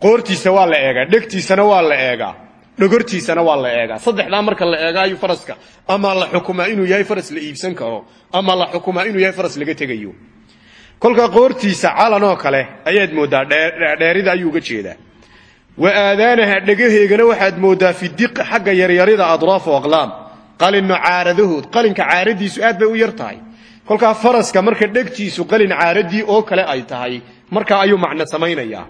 Qoortiisa waa la eegaa dhegtiisana waa la eegaa dhogortiisana waa la eegaa. Saddexdaa marka la eegaayo faraska ama la xukumaa inuu yahay faras la iibsan karo ama la xukumaa inuu yahay faras laga tegayo. Kolka qoortiisa calan oo kale ayaad mooddaa dheerida ayuu uga jeedaa wa aadaanaha dhagaheegana waxaad mooddaa fi diqa xagga yaryarida adraafu aqlaam. Qalinno caaradahood qalinka caaradiisu aad bay u yar tahay. Kolkaa faraska marka dhegtiisu qalin caaradii oo kale ay tahay markaa ayuu macno samaynayaa.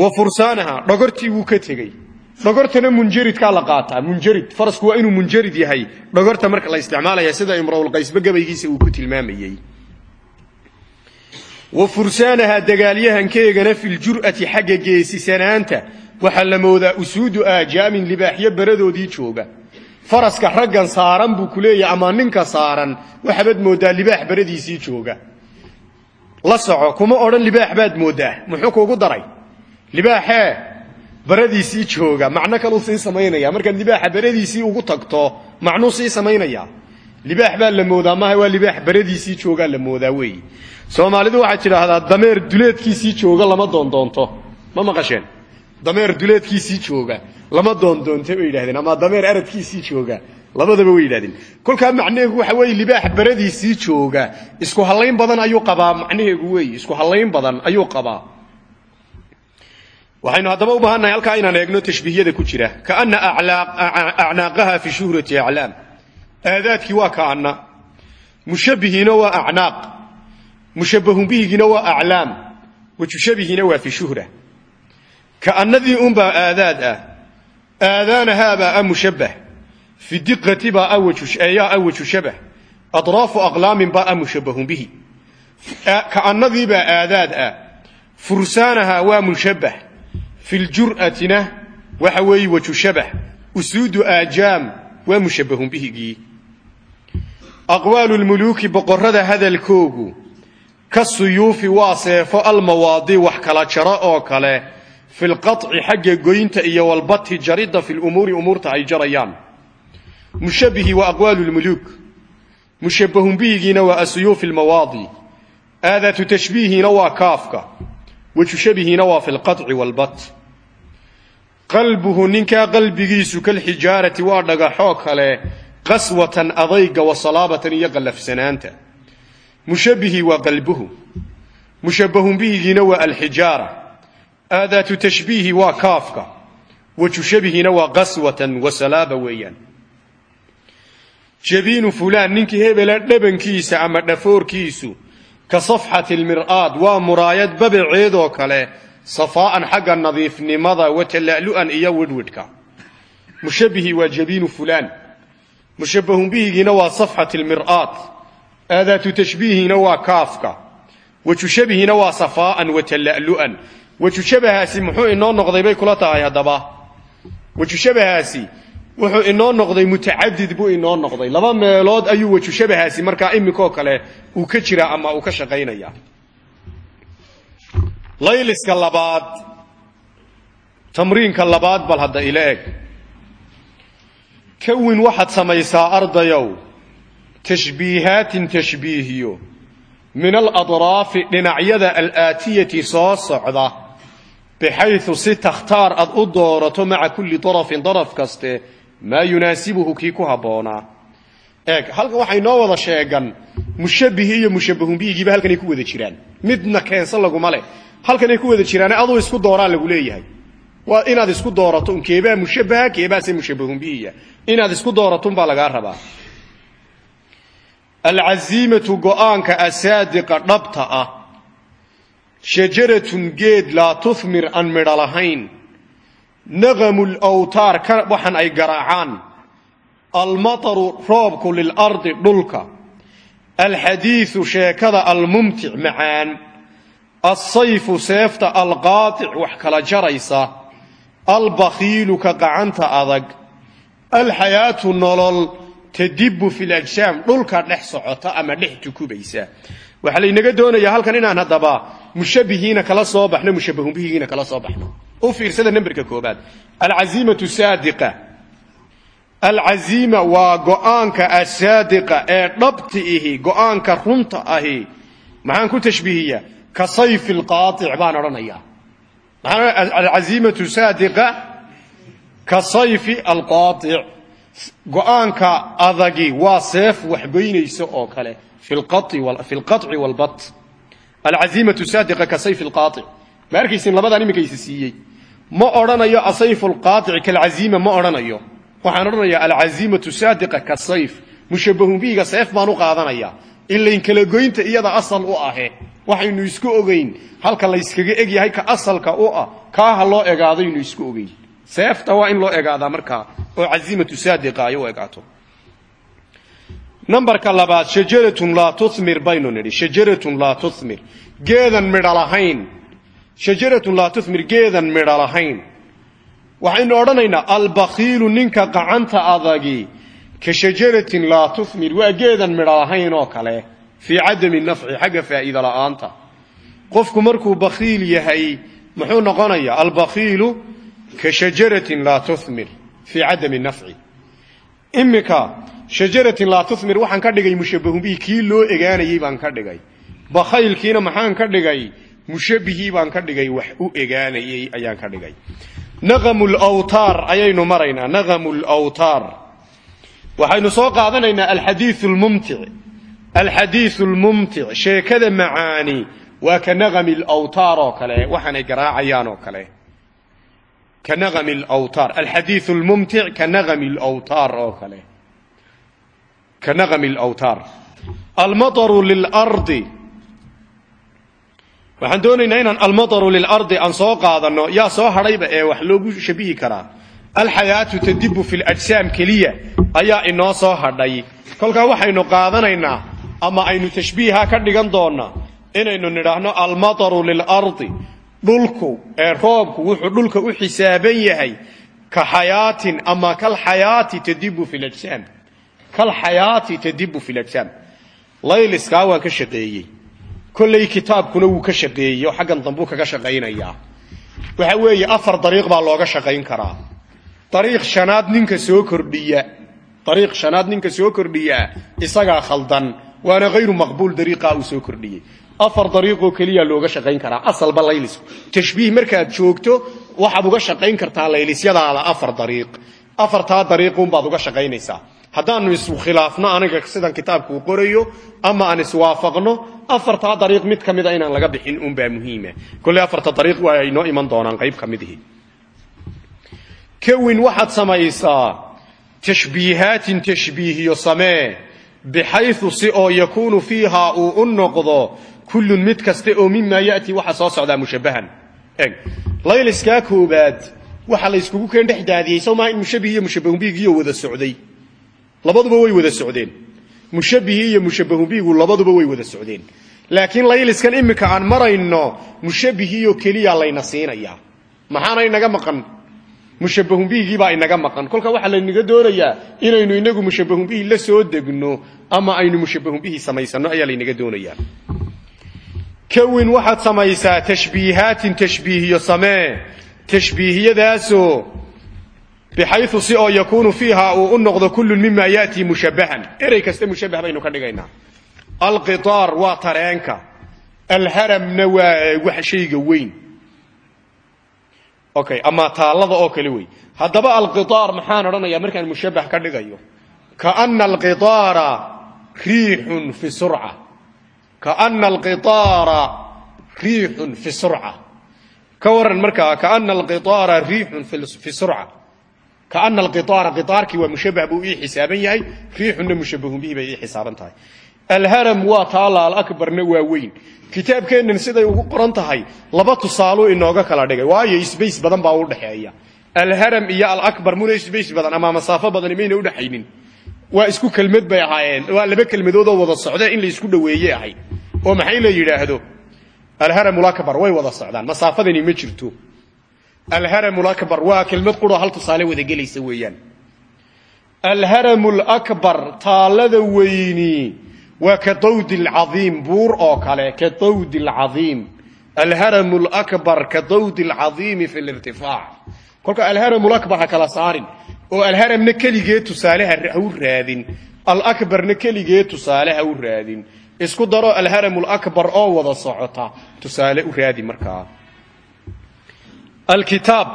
Wa fursaanaha dhogortii wuu ka tegey. Dhogortana munjaridkaa la qaataa. Munjarid farasku waa inuu munjarid yahay. Dhogorta marka la isticmaalaya sida imrawlqaysba gabaygiisa uu ku tilmaamayey wa fursaanaha dagaalyahankeegana filjur'ati xagga geesisanaanta waxaa la moodaa usuudu aajaamin libaaxyo baradoodii jooga. Faraska raggan saaran buu ku leeyahay ama ninka saaran waxaabad mooddaa libaax baradiisii jooga. La soco kuma odhan libaax baad mooddaa muxuu kuugu daray? Libaaxee baradiisii jooga macno kaluu sii samaynaya markaad libaaxa baradiisii ugu tagto macnuu samaynaya libaax baa la moodaa maaha waa libaax baradiisii joogaa la moodaa weeye soomaalidu waxaad tidhaahdaa dameer duleedkiisii jooga lama doondoonto ma maqasheen? Dameer duleedkiisii jooga lama doondoonto bay yidhahdeen ama dameer aradkiisii jooga labadaba way yidhahdeen kolkaa macnaheegu waxa weeye libaax baradiisii jooga isku hallayn badan ayuu qabaa macnaheegu weeye isku hallayn badan ayuu qabaa. Waxaynu haddaba u baahannahay halkaa inaan eegno tashbiihyada ku jira. Kaana acnaaqaha fi shuhrati aclaam. Aadaadkii waa kaana mushabbihiina waa acnaaq mushabbahun bihigiina waa aclaam wajushabihiina waa fi shuhra. Kaanadii unbaa aadaad ah aadaanahaabaa a mushabbah fi diqati baa ayaa a waju shabah adraafu aqlaamin baa a mushabbahun bihi kaanadiibaa aadaad ah fursaanaha waa mushabbah fi ljur'atina waxa weeye waju shabah usuudu aajaam waa mushabbahun bihigii aqwaalu lmuluuki boqorrada hadalkoogu ka suyuufi waa seefo almawaadi wax kala jaro oo kale. Fi lqaطci xagga goynta iyo walbati jaridda fi lumuuri umuurta ay jarayaan. Mushabbihi waa aqwaalu lmuluuk mushabbahun bihigiina waa asuyuufi lmawaadi aadaatu tashbiihiina waa kaafka. Wajushabihiina waa fi lqaطci walbat qalbuhu ninkaa qalbigiisu kalxijaarati waa dhagaxoo kale. Qaswatan adayga wa salaabatan iyo qallafsanaanta mushabbihi waa qalbuhu. Mushabbahun bihigiina waa alxijaara aadaatu tashbiihi waa kaafka. Wajushabihina waa qaswatan wa salaaba weeyaan. Jabiinu fulaan ninkii hebela dhabankiisa ama dhafoorkiisu ka safxati lmir'aad waa muraayad babaceedoo kale safaa'an xagga nadiifnimada wa tala'lu'an iyo widhwidhka mushabbihi waa jabiinu fulaan. Mushabbahun bihigiina waa safxat lmir'aad aadaatu tashbiihina waa kaafka wajushabihina waa safaa'an wa tala'lu'an wajushabahaasi muxuu inoo noqday bay kula tahay haddaba wajushabahaasi wuxuu inoo noqday mutacadid buu inoo noqday laba meelood ayuu wajushabahaasi markaa iminkoo kale uu ka jiraa ama uu ka shaqaynaya layliska labaad tamriinka labaad bal hadda ila eg kawin waxaad samaysaa ardayow tashbiihaatin tashbiihiyo min aladraafi dhinacyada alaatiyati soo socda bixayu si takhtaar aad u doorato maca kulli darafin daraf kaste maa yunaasibuhu kii ku habboonaa eeg halkan waxay noo wada sheegan mushabbihi iyo mushabbahun bihigiiba halkanay ku wada jiraan midna keensan laguma leh halkanay ku wada jiraane aduu isku dooraa lagu leeyahay waa inaad isku doorato keebaa mushabbaha keebaase mushabbahun bihiya inaad isku doorato unbaa lagaa rabaa alcaziimatu go'aanka asaadiqa dhabta ah shajaratun geed laa tuhmir aan midho lahayn naqamu lawtaar ka waxan ay garaacaan almataru roobku lilardi dhulka alxadiidu sheekada almumtic macaan alsayfu seefta alqaatic wax kala jaraysa albakhiilu ka qacanta adag alxayaatu nolol tadibu fi lajsaam dhulka dhex socota ama dhex tukubaysa waxaa laynaga doonayaa halkan inaan haddaba mushabbihiina kala soo baxno mushabbahun bihigiina kala soo baxno. U fiirsada namberka koobaad alcaziimatu saadiqa. Alcaziima waa go'aanka asaadiqa ee dhabti ihi go'aanka runta ahi. Maxaan ku tashbiihiyaa? Ka sayfi lqaatic baan odhanayaa alcaziimatu saadiqa ka sayfi alqaatic go'aanka adagi waa seef waxgoynaysa oo kale fi lqaطci walbat alcaziimatu saadiqa ka sayfi lqaatic ma arkaysin labadan iminka isa siiyey. Ma odhanayo asayfu lqaaطici kalcaziima ma odhanayo. Waxaan odhanayaa alcaziimatu saadiqa ka sayf. Mushabbahun bihiga seef baan u qaadanayaa ilayn kala goynta iyada asal u ahe. Waxaynu isku ogeyn. Halka layskaga egyahay ka asalka u ah kaaha loo egaadaynu isku ogeyn seefta waa in loo egaadaa markaa oo caziimatu saadiqa ay u egaato nambarka labaad shajaratun laa tumir baynu nidhi. Shajaratun laa tumir geedan midho lahayn. Shajaratun laa tumir geedan midho lahayn. Waxaynu odhanaynaa albakhiilu ninka qacanta adagi ka shajaratin laa tumir waa geedan midho lahayn oo kale fii cadami nafci xagga faa'iida la'aanta. Qofku markuu bakhiil yahay muxuu noqonayaa albakhiilu ka shajaratin laa tumir fii cadami nafci iminka shajaratin laa tumir waxaan ka dhigay mushabbahun bihi kii loo egaanayey baan ka dhigay bakhaylkiina maxaan ka dhigay mushabbihii baan ka dhigay wax u egaanayey ayaan ka dhigay naqamu lawtaar ayaynu maraynaa naqamu lawtaar waxaynu soo qaadanaynaa alxadiiu lmumtic alxadiiu lmumtic sheekada macaani waa ka naqami lawtaar oo ka naqami lawtaar alxadiiu lmumtic ka naqami lawtaar oo kale ka naqami lawtaar almataru lilardi waxaan doonaynaa inaan almataru lilardi aan soo qaadanno yaa soo hadhayba ee wax loogu shabihi karaa alxayaatu tadibu fi lajsaam keliya ayaa inoo soo hadhay kolkaa waxaynu qaadanaynaa ama aynu tashbiiha ka dhigan doonnaa inaynu nidhaahno almataru lilardi dhulku ee roobku wuxuu dhulka u xisaaban yahay ka xayaatin ama kalxayaati tadibu fi lajsaam kalxayaati tadibu fi lajsaam layliskaa waan ka shaqeeyey. Kollay kitaabkuna wuu ka shaqeeyey oo xaggan dambuu kaga shaqaynayaa waxa weeye afar dariiq baa looga shaqayn karaa. Dariiq shanaad ninka soo kordhiya dariiq shanaad ninka soo kordhiyaa isagaa khaldan waana hayru maqbuul dariiqaa uu soo kordhiyey afar dariiqoo keliya looga shaqayn karaa asalba laylisku tashbiih markaad joogto waxaad uga shaqayn kartaa laylisyadaada afar dariiq. Afartaa dariiqunbaad uga shaqaynaysaa. Haddaanu iskhilaafno aniga sidan kitaabkuu qorayo ama aan iswaafaqno afartaa dariiq mid ka mida inaan laga bixin unbaa muhiima kolley afarta dariiq waa ay noo iman doonaan qayb ka midihi kawin waxaad samaysaa tashbiihaatin tashbiihiyo samee bixayu si oo yakuunu fiihaa uu u noqdo kullun mid kasta oo mimaa ya'tii waxa soo socdaa mushabbahan. Eg. Layliskaa koobaad waxa la yskugu keen dhex daadiyey sawmaa in mushabbih iyo mushabbahumbiigiyo wada socday. Labaduba way wada socdeen. Mushabbihii iyo mushabbahumbiigu labaduba way wada socdeen. Laakiin layliskan iminka aan marayno mushabbihiioo keliya layna siinayaa maxaana inaga maqan? Mushabbahumbiigii baa inaga maqan. Kolka waxaa laynaga doonayaa inaynu inagu mushabbahumbihi la soo degno ama aynu mushabbahumbihi samaysanno ayaa laynaga doonayaa kawin waxaad samaysaa tashbiihaatin tashbiihiyo samee tashbiihiyadaasoo bixayu si oo yakuunu fiiha uu u noqdo kullun mima yaatii mushabbahan erey kasta mushabbah baynu ka dhigaynaa alqitaar waa tareenka alharamna waa wax shayga weyn okay ama taallada oo kale wey haddaba alqitaar maxaan odhanayaa markaan mushabbah ka dhigayo kaana alqitaara riixun fi surca kaana alqitaara riixun fi surca ka waran markaa kaana alqitaara riixun fi surca kaana alqitaara qitaarkii waa mushabbah buu ii xisaaban yahay riixunna mushabbahun bihi bay ii xisaaban tahay alharam waa taalla alakbarna waa weyn kitaabkeennan siday ugu qoran tahay laba tusaaluu inooga kala dhigay waayo isbays badan baa u dhexeeya alharam iyo udhexaynin waa isku kelmad bay ahaayeen waa laba kelmadoodoo wada socda in la isku dhoweeye ahay oo maxay la yidhaahdo? Alharam lakbar way wada socdaan. Masaafadani ma jirto. Alharam lakbar waa kelmad quroo hal tusaale wada gelaysa weeyaan. Alharam lakbar taallada weyni waa ka dawdi lcaiim buur oo kale ka dawdi lcaiim alharam lakbar ka dawdi lcaiimi fi lirtifaac kolka alharam lakbar ha kala saarin. Oo alharamna keligee tusaale ha u raadin. Alakbarna keligee tusaale ha u raadin isku daro alharam lakbar oo wada socota. Tusaale u raadi markaa alkitaab.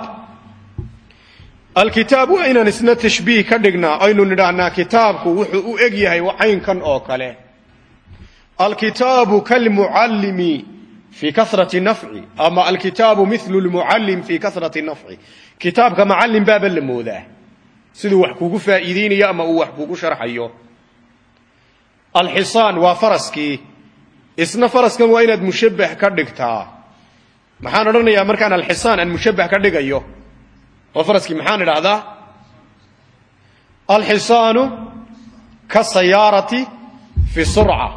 Alkitaab waa inaan isna tashbiih ka dhignaa aynu nidhaahnaa kitaabku wuxuu u eg yahay caynkan oo kale. Alkitaabu kalmucallimi fii kasrati nafci ama alkitaabu milu lmucallim fii kasrati nafci. Kitaabka macallin baaba la moodaa. Siduu wax kugu faa'iideynayo ama wax kugu sharxayo alxisaan waa faraskii isna faraskan waa inaad mushabbah ka dhigtaa. Maxaan odhanayaa markaan alxisaan aan mushabbah ka dhigayo? Oo faraskii maxaan idhaahdaa? Alxisaanu kasayaarati fi surca.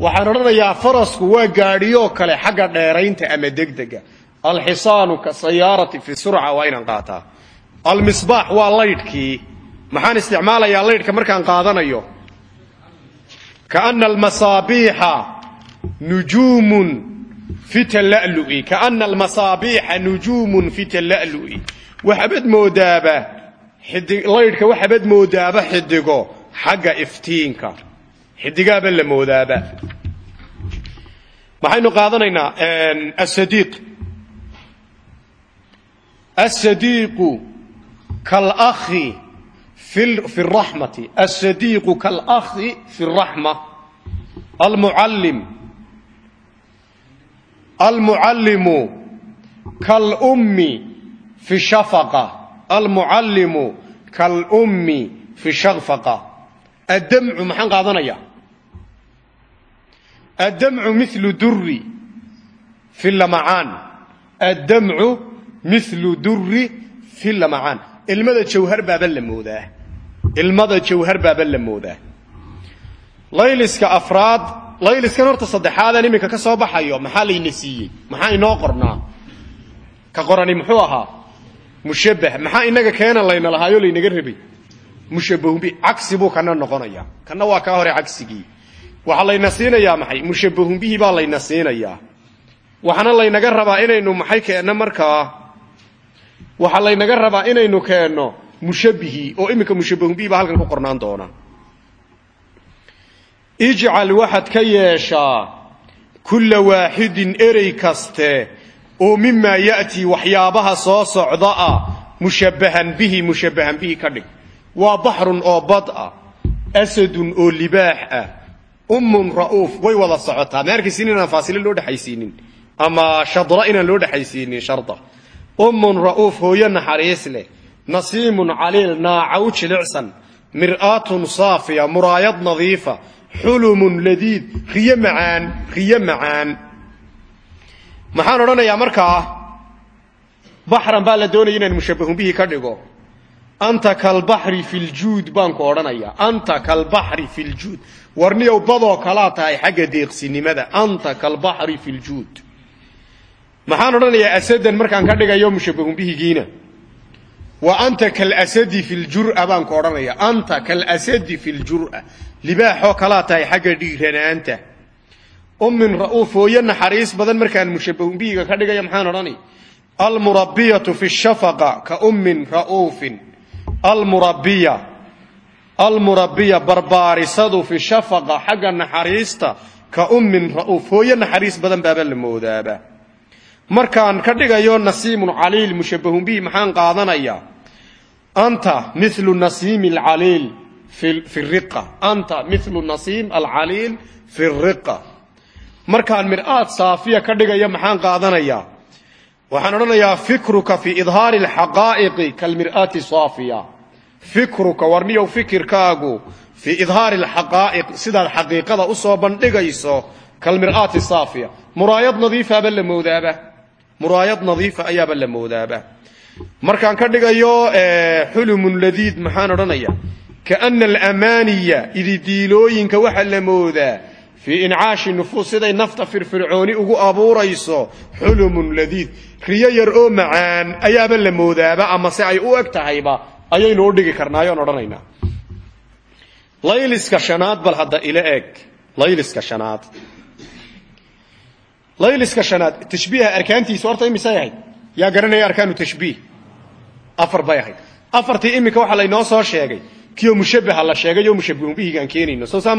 Waxaan odhanayaa farasku waa gaadhiyoo kale xagga dheeraynta ama degdega. Alxisaanu kasayaarati fi surca waa inaan qaataa. Almisbaax waa laydhkii. Maxaan isticmaalayaa laydhka markaan qaadanayo kaana almasaabiixa nujuumun fi tala'lu'i kaana almasaabiixa nujuumun fi tala'lu'i waxaabad moodaaba xidi laydhka waxaabad moodaaba xidigo xagga iftiinka. Xidigaaba la moodaaba. Maxaynu qaadanaynaa? Asadiiq asadiiqu kalakhi fi raxmati asadiiqu kalakhi fi raxma almucallim almucallimu kalummi fi shafaqa. Almucallimu kalummi fi shakfaqa addamcu maxaan qaadanaya? Addamcu milu duri fi lamacaan addamcu milu duri fi lamacaan ilmada jawhar baaba la moodaa ilmada jawhar baaba la moodaa. Layliska afraad layliskan horta saddexaadan iminka ka soo baxayo maxaa layna siiyey? Maxaa inoo qornaa? Ka qorani muxuu ahaa? Mushabbah. Maxaa inaga keena layna lahaayo laynaga rabay? Mushabbahumbi. Cagsi buu kana noqonaya. Kana waa kaa hore cagsigii. Waxaa layna siinayaa maxay? Mushabbahumbihi baa layna siinayaa. Waxaana laynaga rabaa inaynu maxay keenno markaa? Waxaa laynaga rabaa inaynu keenno mushabbihii oo iminka mushabbahumbihi baa halkan ku qornaan doona. Ijcal waxaad ka yeeshaa kulla waaxidin erey kaste oo mimaa ya'tii waxyaabaha soo socda ah mushabbahan bihi mushabbahan bihi ka dhig. Waa baxrun oo bad ah asadun oo libaax ah ummun ra'uuf way wada socotaa. Ma arkaysin inaan faasilo loo dhexaysiinin ama shadra inaan loo dhexaysiinin sharda. Ummun ra'uuf hooyo naxariis leh nasiimun caliil naacaw jilicsan mir'aatun saafiya muraayad nadiifa xulumun ladiid riyo macaan riyo macaan. Maxaan odhanayaa markaa baxran baa la doonaya inaan mushabbahun bihi ka dhigo. Anta kalbaxri fi ljuud baan ku odhanayaa. Anta kalbaxri fi ljuud warniyow badoo kalaa tahay xagga deeqsinimada. Anta kalbaxri fi ljuud maxaan odhanayaa asadan markaan ka dhigayo mushabbahun bihigiina wa anta kalasadi fi ljur'a baan ku odhanayaa anta kalasadi fi ljur'a libaaxoo kalaa tahay xagga dhiiranaanta. Ummin ra'uuf hooyo naxariis badan markaan mushabbahun bihiga ka dhigaya maxaan odhanay almurabbiyatu fi shafaqa ka ummin ra'uufin. Almurabbiya almurabbiya barbaarisadu fi shafaqa xagga naxariista ka ummin ra'uuf. Hooyo naxariis badan baaba la moodaaba markaan ka dhigayo nasiimun caliil mushabbahun bihi maxaan qaadanayaa? Anta milu nasiimi alcaliil fi riqa anta milu nasiim alcaliil fi riqa markaan mir'aad saafiya ka dhigaya maxaan qaadanayaa? Waxaan odhanayaa fikruka fi idhaari alxaqaa'iqi kalmir'aati saafiya. Fikruka warniyow fikirkaagu fii idhaari alxaqaa'iq sidaad xaqiiqada u soo bandhigayso kalmir'aati saafiya. Muraayad nadiifaaba la moodaaba muraayad nadiifa ayaaba la moodaaba. Markaan ka dhigayo xulumun ladiid maxaan odhanaya? Kaana alamaaniya ididiilooyinka waxaa la moodaa. Fii incaashi nufuus siday nafta firfircooni ugu abuurayso xulumun ladiid. Riyo yar oo macaan ayaaba la moodaaba ama se ay u eg tahayba ayaynu u dhigi karnaayoon odhanaynaa layliska shanaad bal hadda ila eg. Layliska shanaad layliska shanaad tashbiiha arkaantiisa horta imisay ahayd yaa garanaya arkaanu tashbiih. Afar bay ahayd. Afartii iminka waxaa laynoo soo sheegay. Kiyo mushabbaha la sheegay oo mushabbahun bihigaan keenayno. Soo saa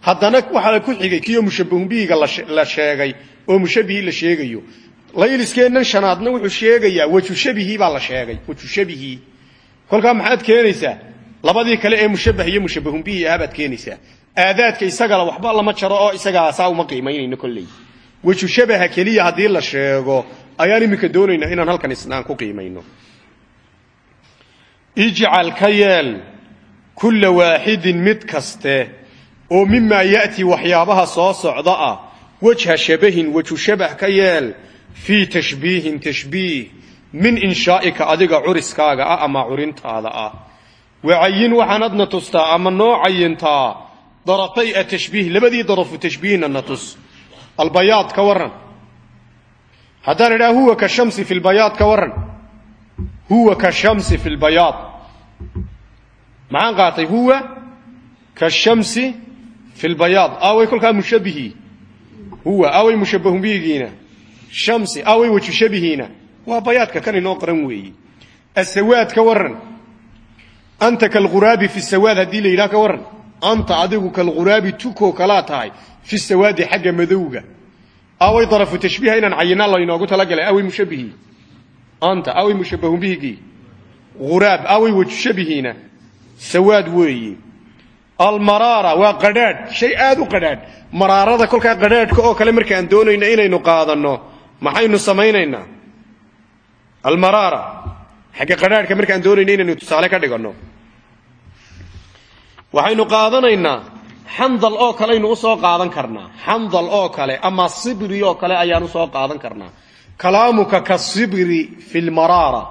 haddana waxaa ku xigay kiyo mushabbahun bihiga la sheegay oo mushabbihii la sheegayo. Layliskeennan shanaadna wuxuu sheegayaa waju shabihii baa la sheegay. Waju shabihii kolkaa maxaad keenaysaa? Labadii kale ee mushabbah iyo mushabbahun bihi ahaa keenaysaa. Aadaadka isagala waxba lama jaro oo isagaa uma qiimaynayno kolley waju shabaha keliya haddii la sheego ayaan iminka doonaynaa inaan halkan isnaan ku qiimayno. Ijcal ka yeel kulla waaxidin mid kaste oo mimaa ya'tii waxyaabaha soo socda ah wajha shabahin waju shabah ka yeel fii tashbiihin tashbiih min inshaa'ika adiga curiskaaga ah ama curintaada ah. Wacayin waxaanadna tustaa ama noo cayintaa darafay a tashbiih labadii darafu tashbiihna na albayaad ka waran haddaan idhaha huwa ka shamsi fi lbayaad ka waran huwa ka shamsi fi lbayaad maxaan qaatay? Huwa ka shamsi fi lbayaad aaway kolkaa mushabbihii huwa aaway mushabbahun bihigiina shamsi aaway shabihiina waa bayaadka kan inoo qoran weeyi. Asawaad ka waran anta kalghuraabi fi sawaad haddii la yidhaha ka waran anta adigu kalghuraabi tukoo kalaa tahay fi sawaadi xagga madowga. Aaway darafu tashbiiha inaan cayinaan laynoogu talagalay. Aaway mushabbihii anta aaway mushabbahun bihigii huraab aaway waju shabihiina. Sawaad weeyi. Almaraara waa qadhaadh. Shay aad u qadhaadh. Maraarada kolkaa qadhaadhka oo kale markaan doonayno inaynu qaadanno maxaynu samaynaynaa? Almaraara xagga qadhaadhka markaan doonayno inaynu tusaale ka dhiganno. Waxaynu qaadanaynaa xandal oo kale aynu u soo qaadan karnaa. Xandal oo kale ama sibri oo kale ayaan u soo qaadan karnaa. Kalaamuka ka sibri fi lmaraara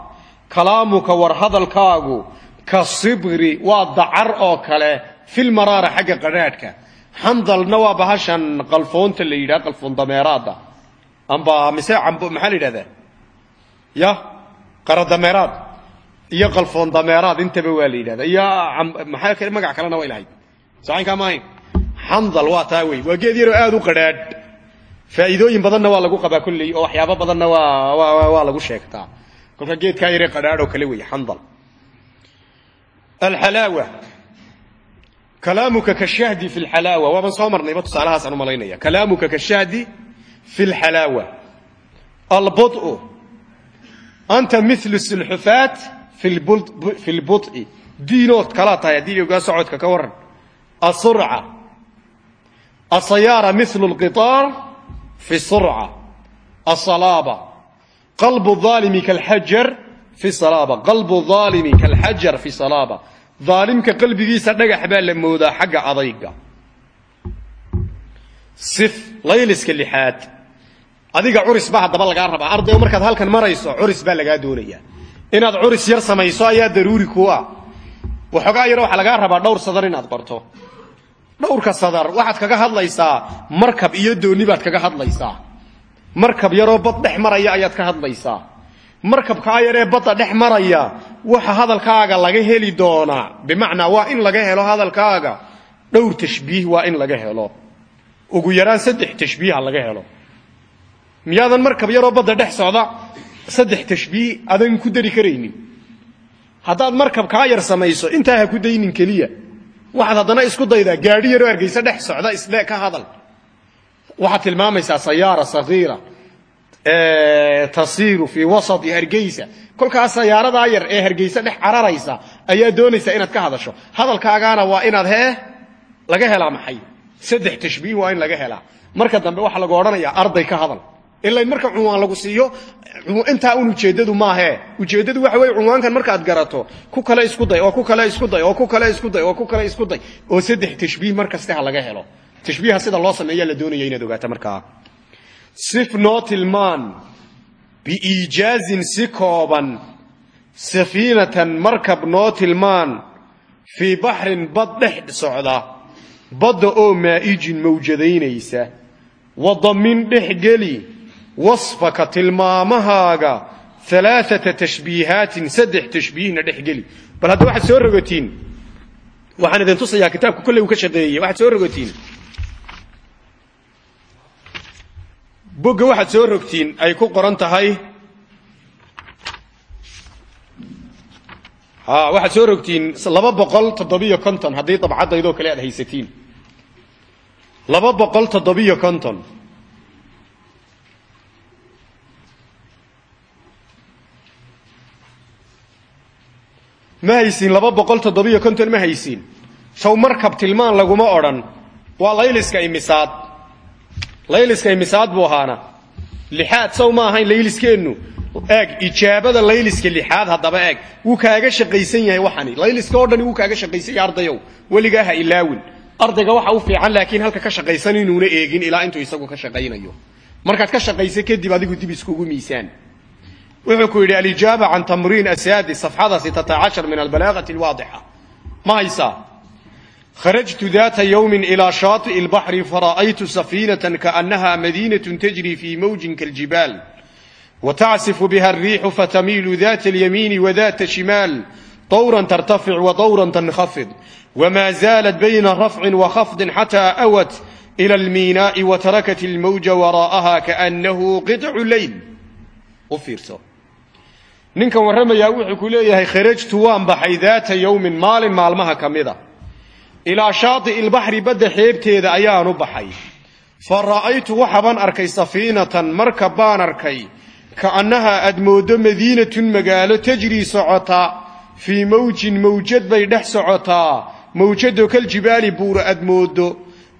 kalaamuka war hadalkaagu ka sibri waa dacar oo kale filmaraara xagga qadhaadhka. Xandalna waa bahashan qalfoonta la yidhaha qalfoon dameeraada amba mise maxaa la yidhahdaa? Ya qaradameeraad iyo qalfoon dameeraad intaba waa la yidhahda iyo maxaa magac kalena way lahayd sacaynkaa maahayn xandal waa taa wey waa geed yaroo aada u qadhaadh. Faa'iidooyin badanna waa lagu qabaa kolley oo waxyaabo badanna waa lagu sheegtaa. Kolka geedkaa yaree qadhaadh oo kale wey xandal alxalaawa. Kalaamuka kashahdi fi lxalaawa waaban soo marnayba tusaalahaasaan u malaynaya. Kalaamuka kashahdi fi lxalaawa albud'u. Anta milu sulxufaat fi lbud'i diinood kalaa tahay haddii ogaa socodka ka waran asurca asayaara milu lqitaar fi surca asalaaba qalbu aalimi kalxajar fi salaaba qalbu aalimi kalxajar fi salaaba daalimka qalbigiisa dhagax baa la moodaa xagga adayga sif layliska lixaad adiga curis baa haddaba lagaa rabaa ardayo markaad halkan marayso curis baa lagaa doonaya inaad curis yar samayso ayaa daruuri ku ah waxoogaa yar waxaa lagaa rabaa dhowr sadar inaad barto dhowrka sadar waxaad kaga hadlaysaa markab iyo dooni baad kaga hadlaysaa. Markab yaroo bad dhex maraya ayaad ka hadlaysaa. Markabkaa yaree badda dhex maraya waxa hadalkaaga laga heli doonaa bimacnaa waa in laga helo hadalkaaga. Dhowr tashbiih waa in laga helo. Ugu yaraan saddex tashbiiha laga helo. Miyaadan markab yaroo badda dhex socda saddex tashbiih adan ku dari karaynin. Haddaad markab kaa yar samayso intaa ku daynin keliya waxaad haddana isku daydaa gaadhi yaroo hargeysa dhex socda isle ka hadal. Waxaad tilmaamaysaa sayaara sagiira tasiiru fii wasati hargeysa. Kolkaas sayaaradaa yar ee hargeysa dhex cararaysa ayaa doonaysaa inaad ka hadasho. Hadalkaagaana waa inaad hee laga helaa maxay? Saddex tashbiih waa in laga helaa. Marka dambe waxaa lagu odhanayaa arday ka hadal ila marka cunwaan lagu siiyo intaa un ujeeddadu maahee ujeeddadu waxa weye cunwaankan markaad garato ku kale isku day oo ku kale isku day oo ku kale isku day oo ku kale isku day oo saddex tashbiih mar laga helo. Tashbiiha sida loo sameeya la doonaya inaad ogaato markaa sif noo tilmaan biiijaazin si kooban safiinatan markab noo tilmaan fii baxrin bad dhex socda badda oo maa'ijin mawjadaynaysa wadamin dhex geli wasfaka tilmaamahaaga alaaata tashbiihaatin saddex tashbiihna dhex geli bal hadda waxaad soo rogotiin waxaan idin tusayaa kitaabku kolley uu ka shaqeeyey waxaad soo rogotiin bogga waxaad soo rogtiin ay ku qoran tahay ha waxaad soo rogtiin laba boqol toddobiyo konton haddii dabcaddaydoo kale aad haysatiin laba boqol toddobiyo konton ma haysiin laba boqol toddobiyo konton ma haysiin. Saw markab tilmaan laguma odhan. Waa layliska imisaad. Layliska imisaad buu ahaana. Lixaad saw ma ahayn layliskeennu. Eeg ijaabada layliska lixaad haddaba eeg. Wuu kaaga shaqaysan yahay waxani. Layliska oo dhani wuu kaaga shaqaysan yahay ardayow. Weligaa ha ilaawin. Ardayga waxa u fiican laakiin halka ka shaqaysan inuuna eegin ilaa intuu isagu ka shaqaynayo. Markaad ka shaqaysa kadib adigu dib iskugu miisaan wuxuu ku yidhi alijaaba can tamriin asaadi safxada sitata cashar min albalaagati alwaadixa ma haysaa kharajtu data yowmin ilaa shaati'i lbaxri fara'aytu safiinatan kaannaha madinatun tajri fii mawjin kaljibaal وتعسف بها الريح فتميل ذات اليمين وذات شمال طورا ترتفع وطورا تنخفض وما زالت بين رفع وخفض حتى أوت إلى الميناء وتركت الموج وراءها كأنه قطع الليل وفيرسو ninkan warramayaa wuxuu ku leeyahay kharajtu waan baxay daata yowmin maalin maalmaha ka mida. Ilaa shaati'i ilbaxri badda xeebteeda ayaanu baxay. Fa ra'aytu waxaban arkay safiinatan markab baan arkay kaannaha aad mooddo madiinatun magaalo tajrii socota fii mawjin mawjad bay dhex socotaa mawjadoo kaljibaali buura aad mooddo.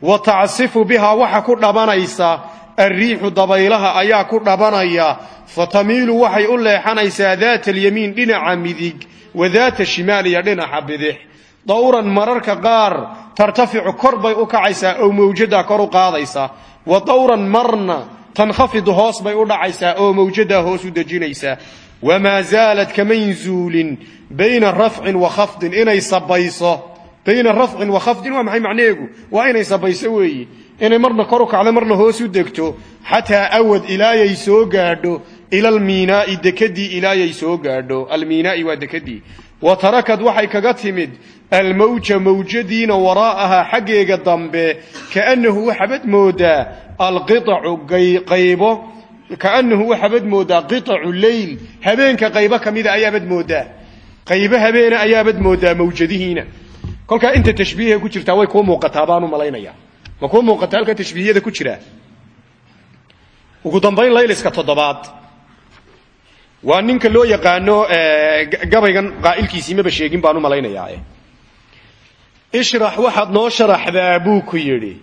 Wa tacsifu bihaa waxa ku dhabanaysa alriixu dabaylaha ayaa ku dhabanaya. Fatamiilu waxay u leexanaysaa daata alyamiin dhinaca midig wa daata shimaal iyo dhinaca bidix. Dawran mararka qaar tartaficu kor bay u kacaysaa oo mawjada kor u qaadaysa. Wa dawran marna tankhafidu hoos bay u dhacaysaa oo mawjadaa hoos u dejinaysaa wamaa zaalad kamayn zuulin bayna rafcin wa khafdin inay inay marna kor u kacdo marna hoos u degto xataa awad ilaayay soo gaadho ila almiinaai dekadii ilaayay soo gaadho. Almiinaai waa dekadii wa tarakad waxay kaga timid almawja mawjadiina waraa'ahaa xaggeega dambe kaannahu waxabad moodaa alqiacu qaybo kaannahu waxaabad moodaa qiacu leyl. Habeenka qaybo ka mida ayaabad moodaa. Qaybo habeena ayaabad moodaa mawjadihiina. Kolkaa inta tashbiiha ku jirtaa way kuu muuqataa baan u malaynaya ma kuu muuqataa halka tashbiihiyada ku jiraa ugu dambayn layliska toddobaad. Waa ninka loo yaqaano gabaygan qaa'ilkiisii maba sheegin baan u malaynayaa ishrax waxaad noo sharaxdaa buu ku yidhi.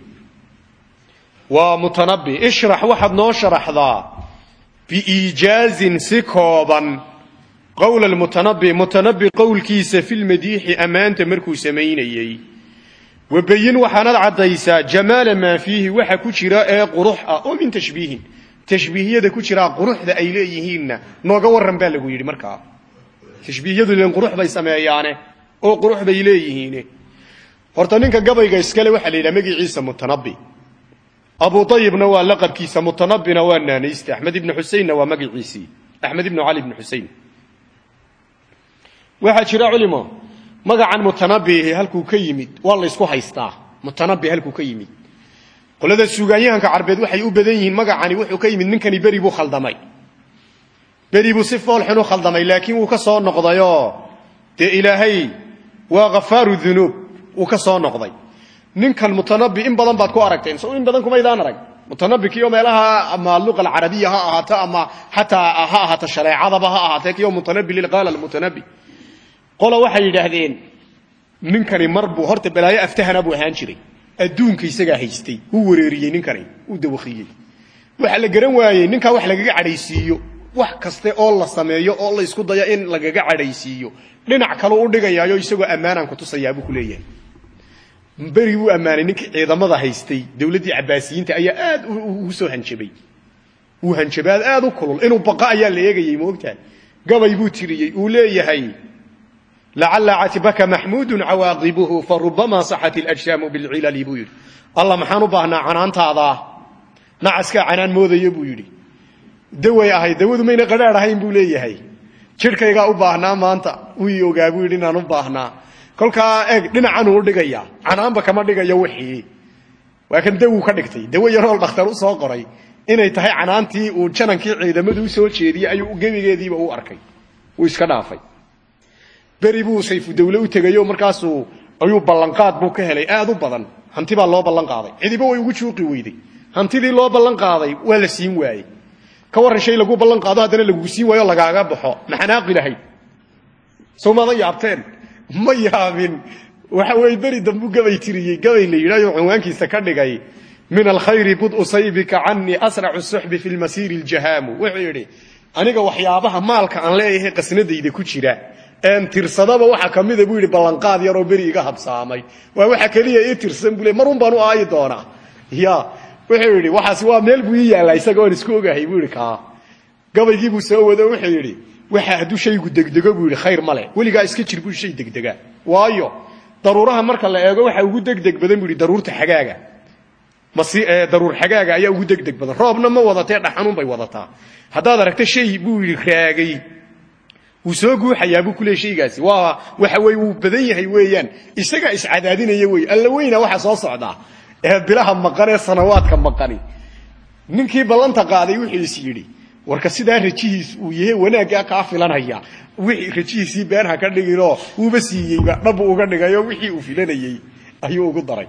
Waa mutanabi ishrax waxaad noo sharaxdaa biiijaazin si kooban. Qowla almutanabi mutanabi qowlkiisa filmadiixi ammaanta markuu samaynayey wabayin waxaanad caddaysaa jamaala maa fiihi waxa ku jira ee qurux ah oo min tashbiihin tashbiihiyada ku jiraa quruxda ay leeyihiinna nooga warran baa lagu yidhi markaa tashbiihiyadu len qurux bay sameeyaane oo qurux bay leeyihiine horta ninka gabayga iskale waxaa la yidhaha magiciisa mutanabi abu ayibna waa laqabkiisa mutanabina waa naanaysta axmed ibnu xuseinna waa magaciisii axmed ibnu cali ibnu xusein waxaa jira culimo magacan mutanabihi halkuu ka yimid waa la ysku haystaa. Mutanabi halkuu ka yimid. Qolada suugaanyahanka carbeed waxay u badan yihiin magacani wuxuu ka yimid ninkani beri buu khaldamay. Beri buu si foolxun u khaldamay laakiin wuu ka soo noqdayoo dee ilaahay waa khafaaru dunuub wuu ka soo noqday. Ninkan mutanabi in badan baad ku aragteen so in badan kumaydaan arag. Mutanabi kiyo meelaha ama luqa alcarabiya ha ahaato ama xataa ha ahaato shareecadaba ha ahaatee kiyo mutanabi qaala mutanabi qola waxay yidhaahdeen ninkani mar buu horta balaayo aftahana buu ahaan jiray. Adduunka isagaa haystay wuu wareeriyey ninkani uu dawakiyey waxa la garan waayey ninkaa wax lagaga cadhaysiiyo wax kaste oo la sameeyo oo la isku dayo in lagaga cadhaysiiyo. Dhinac kaleu u dhigayaayo isagoo ammaanaan kutusayaabuu ku leeyahay. Beri buu ammaanay ninkii ciidamada haystay dowladdii cabaasiyiinta ayaa aad ugu soo hanjabay. Wuu hanjabaad aad u kulul. Inuu baqa ayaa la eegayey moogtahay gabay buu tiriyey uu leeyahay lacala catbaka maxmuudun cawaaqibuhu farubama saxat اlajsaamu bilcilali buu yidhi alla maxaan u baahnaa canaantaadaa nacaskaa canaan moodaya buu yidhi daway ahayd dawadu mayna qadhaadh ahayn buu leeyahay jidhkaygaa u baahnaa maanta wii ogaa buu yidhi inaan u baahnaa kolkaa eeg dhinacanuu u dhigaya canaanba kama dhigayo wixii waa kan dawuu ka dhigtay dawo yarool dhakhtar u soo qoray inay tahay canaantii uu janankii ciidamadu u soo jeediyey beri buu sayfu dawle u tegayo markaasuu ayuu ballanqaad buu ka helay. Aad u badan hanti baa loo ballan qaaday cidiba way ugu juuqi weyday. Hantidii loo ballan qaaday waa la siin waayey. Ka warran shay lagu ballan qaado haddana lagugu siin waayo lagaaga baxo. Maxanaaqi lahayd sow maadan yaabteen? Ma yaabin. Waxa weeye beri dambu gabay tiriyey gabay la yidhaayoo cinwaankiisa ka dhigay. Min alkhayri bud saybika canii asracu suxbi fi lmasiiri ljahaamu wuxuu yidhi aniga waxyaabaha maalka aan leeyahay qasnadayda ku jira tirsadaba waxa ka mida buu yidhi ballanqaad yaroo beri iga habsaamay. Waa waxa keliya ii tirsan buu le marun baan u aayi doonaa ya wuxuu yidhi waxaasi waa meel buu ii isaga oon isku ogahay buu yidhi kaa. Gabaygii buu soo wado wuxuu yidhi waxa hadduu shaygu degdego buu yidhi khayr ma leh weligaa iska jir buu shay degdega waayo daruuraha marka la eego waxa ugu degdeg badan buu yidhi daruurta xagaaga. Daruur xagaaga ayaa ugu degdeg badan. Roobna ma wadatee dhaxanuun bay wadataa. Haddaad aragta shay buu yidhi raagay wuu soo guuxayaa buu kuleey shaygaasi. Waa waxa weye wuu badan yahay weeyaan. Isagaa iscadaadinaya wey alla weyna waxa soo socdaa ee bilaha maqan ee sanawaadka maqani. Ninkii ballanta qaaday wuxuu is yidhi warka sidaa rajihiis uu yahay wanaaggaa kaa filanaya. Wixii rajihiisii beenha ka dhiginoo wuuba siiyeyba. Dhabu uga dhigayo wixii uu filanayey ayuu ugu daray.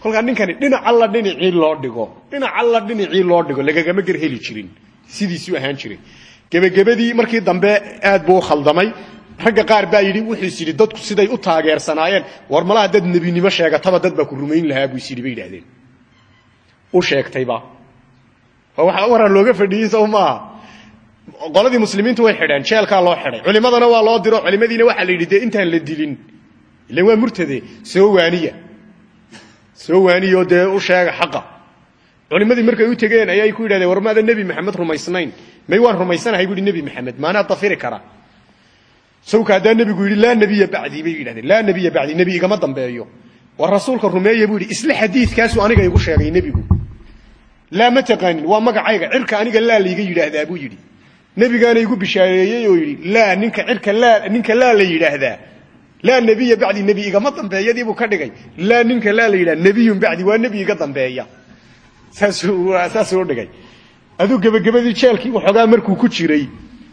Kolkaa ninkani dhinac alla dhinacii loo dhigo. Dhinac alla dhinacii loo dhigo lagagama ger heli jirin. Sidiisuu ahaan jiray gebagabadii markii dambe aad buu u khaldamay. Ragga qaar baa yidhi wuxuu is yidhi dadku siday u taageersanaayeen. War malaha dad nebinimo sheegataba dad baa ku rumayn lahaa buu is yidhi bay yidhahdeen u sheegtayba waraa looga fadhiyey sow maaha qoladii muslimiintu way xidheen jeelkaa loo xidhay. Culimadana waa loo diro culimadiina waxaa la yidhi dee intaan la dilin. Ilan waa murtade. Soo waaniya. Soo waaniyo dee u sheega xaqa culimadii markay u tegeen ayay ku yidhahdeen war maada nebi maxamed rumaysnayn? May waan rumaysanahay bu yidhi nebi maxamed maanaa dafiri kara. Sawka haddaa nebigu yidhi laa nebiya bacdii bay yidhahdeen. Laa nebiya bacdii nebi igama dambeeyo. War rasuulka rumeeya buu yidhi isla xadiidkaasu aniga igu sheegay nebigu. Laa ma taqaanin waa magacayga cirka aniga laa layga yidhaahdaa buu yidhi. Nebigaana igu bishaareeyey oo yidhi laa ninka cirka laa ninka laa la yidhaahdaa. Laa nebiya bacdi nebi igama dambeeyadii buu ka dhigay. Laa ninka laa la yidhahda nebiyun bacdi waa nebi iga dambeeya saasuu dhigay. Aduu gebagabadii jeelkii waxoogaa markuu ku jiray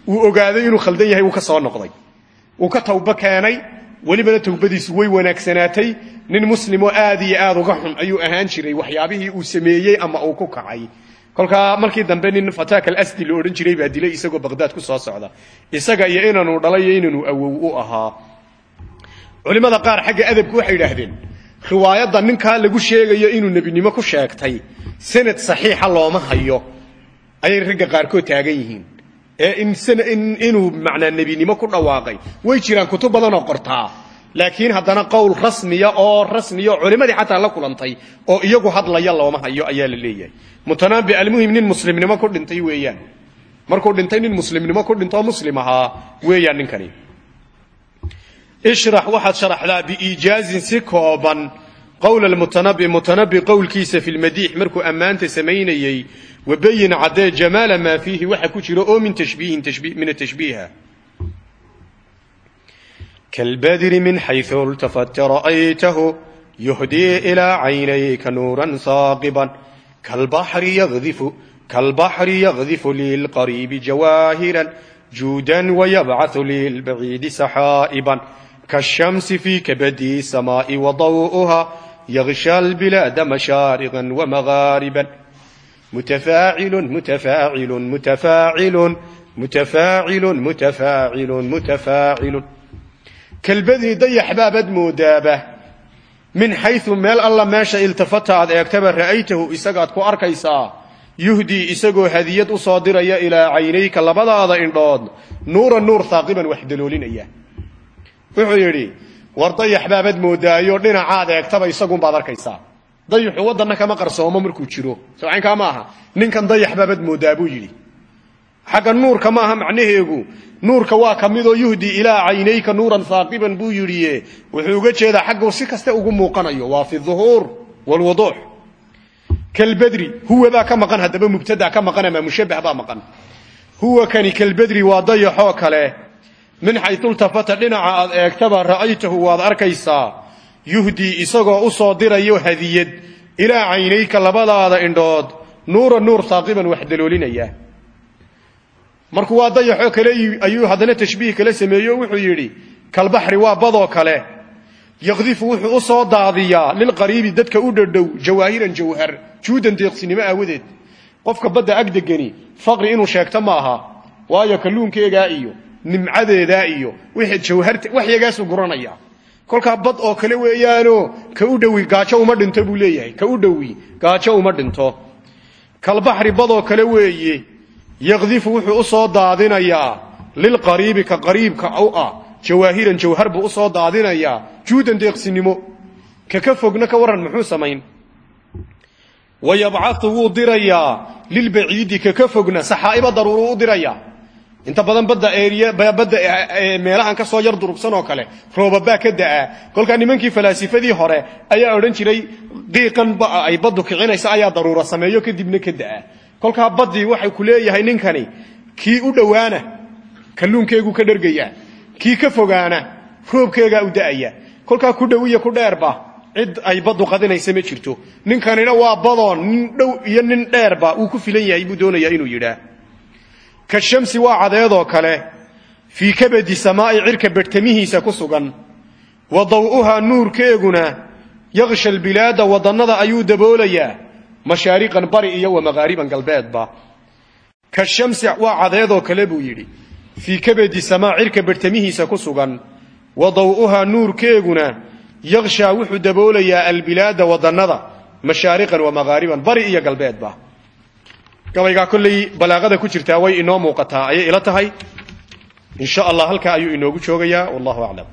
uu ogaaday inuu khaldan yahay uu ka soo noqday. Uu ka tawbo keenay welibana tawbadiisu way wanaagsanaatay. Nin muslimoo aad iyo aad uga xun ayuu ahaan jiray waxyaabihii uu sameeyey ama uu ku kacay. Kolkaa markii dambe nin fataak alasdi la odhan jiray baa dilay isagoo baqhdaad ku soo socda. Isaga iyo inanuu dhalay iyo inanuu awow u ahaa. Culimmada qaar xagga adabku waxay idhaahdeen riwaayadda ninkaa lagu sheegayo inuu nebinimo ku sheegtay sanad saxiixa looma hayo. Ayay ragga qaarkood taagan yihiin. Ee inuu macnaa nebinimo ku dhawaaqay. Way jiraan kutub badanoo qortaa. Laakiin haddana qowl rasmiya oo rasmiya oo culimmadii xataa la kulantay oo iyagu hadlaya looma hayo ayaa la leeyahay. Mutanaabi almuhim muslimnimo ku dhintay weeyaan. Markuu dhintay nin muslimnimo ku dhintoo muslim weeyaan ninkani. Ishrax waxaad sharaxdaa biiijaazin si kooban qowl almutanabi mutanabi qowlkiisa fi lmadiix markuu ammaanta samaynayey wabayin caddee jamaala maa fiihi waxa ku jiro oo min tashbiihin min atashbiiha kalbadri min xayu iltafadta ra'aytahu yuhdii ilaa caynayka nuuran saaqiban kalbaxri yadifu kalbaxri yaqdifu lilqariibi jawaahiran juudan wayabcahu lilbaciidi saxaa'iban kaashamsi fii kabadii samaa'i wadaw'uha yaغsha اlbilaada mashaariqا wamagaariban mutafaacilu mutafaacilu mutafaacilu mutafaacilu mutafaacilu mutafaacilu kalbadii dayax baabad moodaaba min xayu meel alla meesha iltafata aad eegtaba ra'aytahu isagaad ku arkaysaa yuhdii isagoo hadiyad u soo diraya ilaa caynayka labadaada indhood nuura nuur haaqiban wax daloolinaya wuxuu yidhi war dayax moodaayo dhinacaad eegtaba isagunbaad arkaysaa. Dayaxu waddanna kama qarsoomo markuu jiro. Socaynkaa ma aha. Ninkan dayax baabad moodaa buu yidhi. Xagga nuurka ma aha macnaheegu. Nuurka waa ka midoo yuhdi ilaa caynayka nuuran haaqiban buu yidhi wuxuu uga jeedaa xaggu si kaste ugu muuqanayo. Waa fi duhuur wlwuduux kalbadri huwa baa ka maqan haddaba mubtada ka maqan ama mushabbah baa maqan. Huwa kani kalbadri waa dayaxoo kale min xaytultafata dhinaca aad eegtaba ra'aytahu waad arkaysaa yuhdii isagoo u soo dirayo hadiyad ilaa caynayka labadaada indhood nuura nuur haaqiban wax daloolinaya markuu waa dayaxoo kale ayuu haddana tashbiih kale sameeyo wuxuu yidhi kalbaxri waa badoo kale. Yaqdifu wuxuu u soo daadiyaa lilqariibi dadka u dhadhow jawaahiran jawhar juudan deeqsinimo aawadeed. Qofka badda agdegani faqri inuu sheegto ma aha waayo kalluunkeegaa iyo nimcadeedaa iyo waxyagaasuu guranaya. Kolkaa bad oo kale weeyaanoo ka u dhowi gaajo uma dhinto buu leeyahay. Ka u dhowi gaajo uma dhinto. Kalbaxri badoo kale weeye yaqdifu wuxuu u soo daadinayaa lilqariibi ka qariibka u ah. Jawaahiran jawhar buu u soo daadinayaa juudan deeqsinimo. Ka ka fogna ka warran muxuu samayn? Wa yabcau wuu dirayaa lilbaciidi ka ka fogna saxaa'iba daruuruu u dirayaa inta badan badda meelahan ka soo yar durugsan oo kale roobabaa ka da'a. Kolkaa nimankii falaasifadii hore ayaa odhan jiray qiiqan ay baddu kicinaysa ayaa daruura sameeyo kadibna ka da'a. Kolkaa baddii waxay ku leeyahay ninkani kii u dhowaana kalluunkeeguu ka dhergaya kii ka fogaana roobkeegaa u da'aya. Kolkaa ku dhow iyo ku dheerba cid ay baddu qadinaysa ma jirto. Ninkanina waa badoon nin dhow iyo nin dheerba uu ku filan yahay buu doonayaa inuu yidhaah ka shamsi waa cadeedoo kale fii kabadi samaa'i cirka bedhtamihiisa ku sugan wa daw'uhaa nuurkeeguna yaksha albilaada waddannada ayuu daboolayaa mashaariqan bari iyo wa maqaariban galbeedba. Ka waa cadeedoo kale buu yidhi fii kabadi samaa cirka bedhtamihiisa ku sugan wa daw'uhaa nuurkeeguna yakshaa wuxuu daboolayaa albilaada waddannada mashaariqan wa maqaariban bari iyo galbeedba gabaygaa kolley balaaqada ku jirtaa way inoo muuqataa ayay ila tahay. In sha allah halkaa ayuu inoogu joogayaa wallahu aclam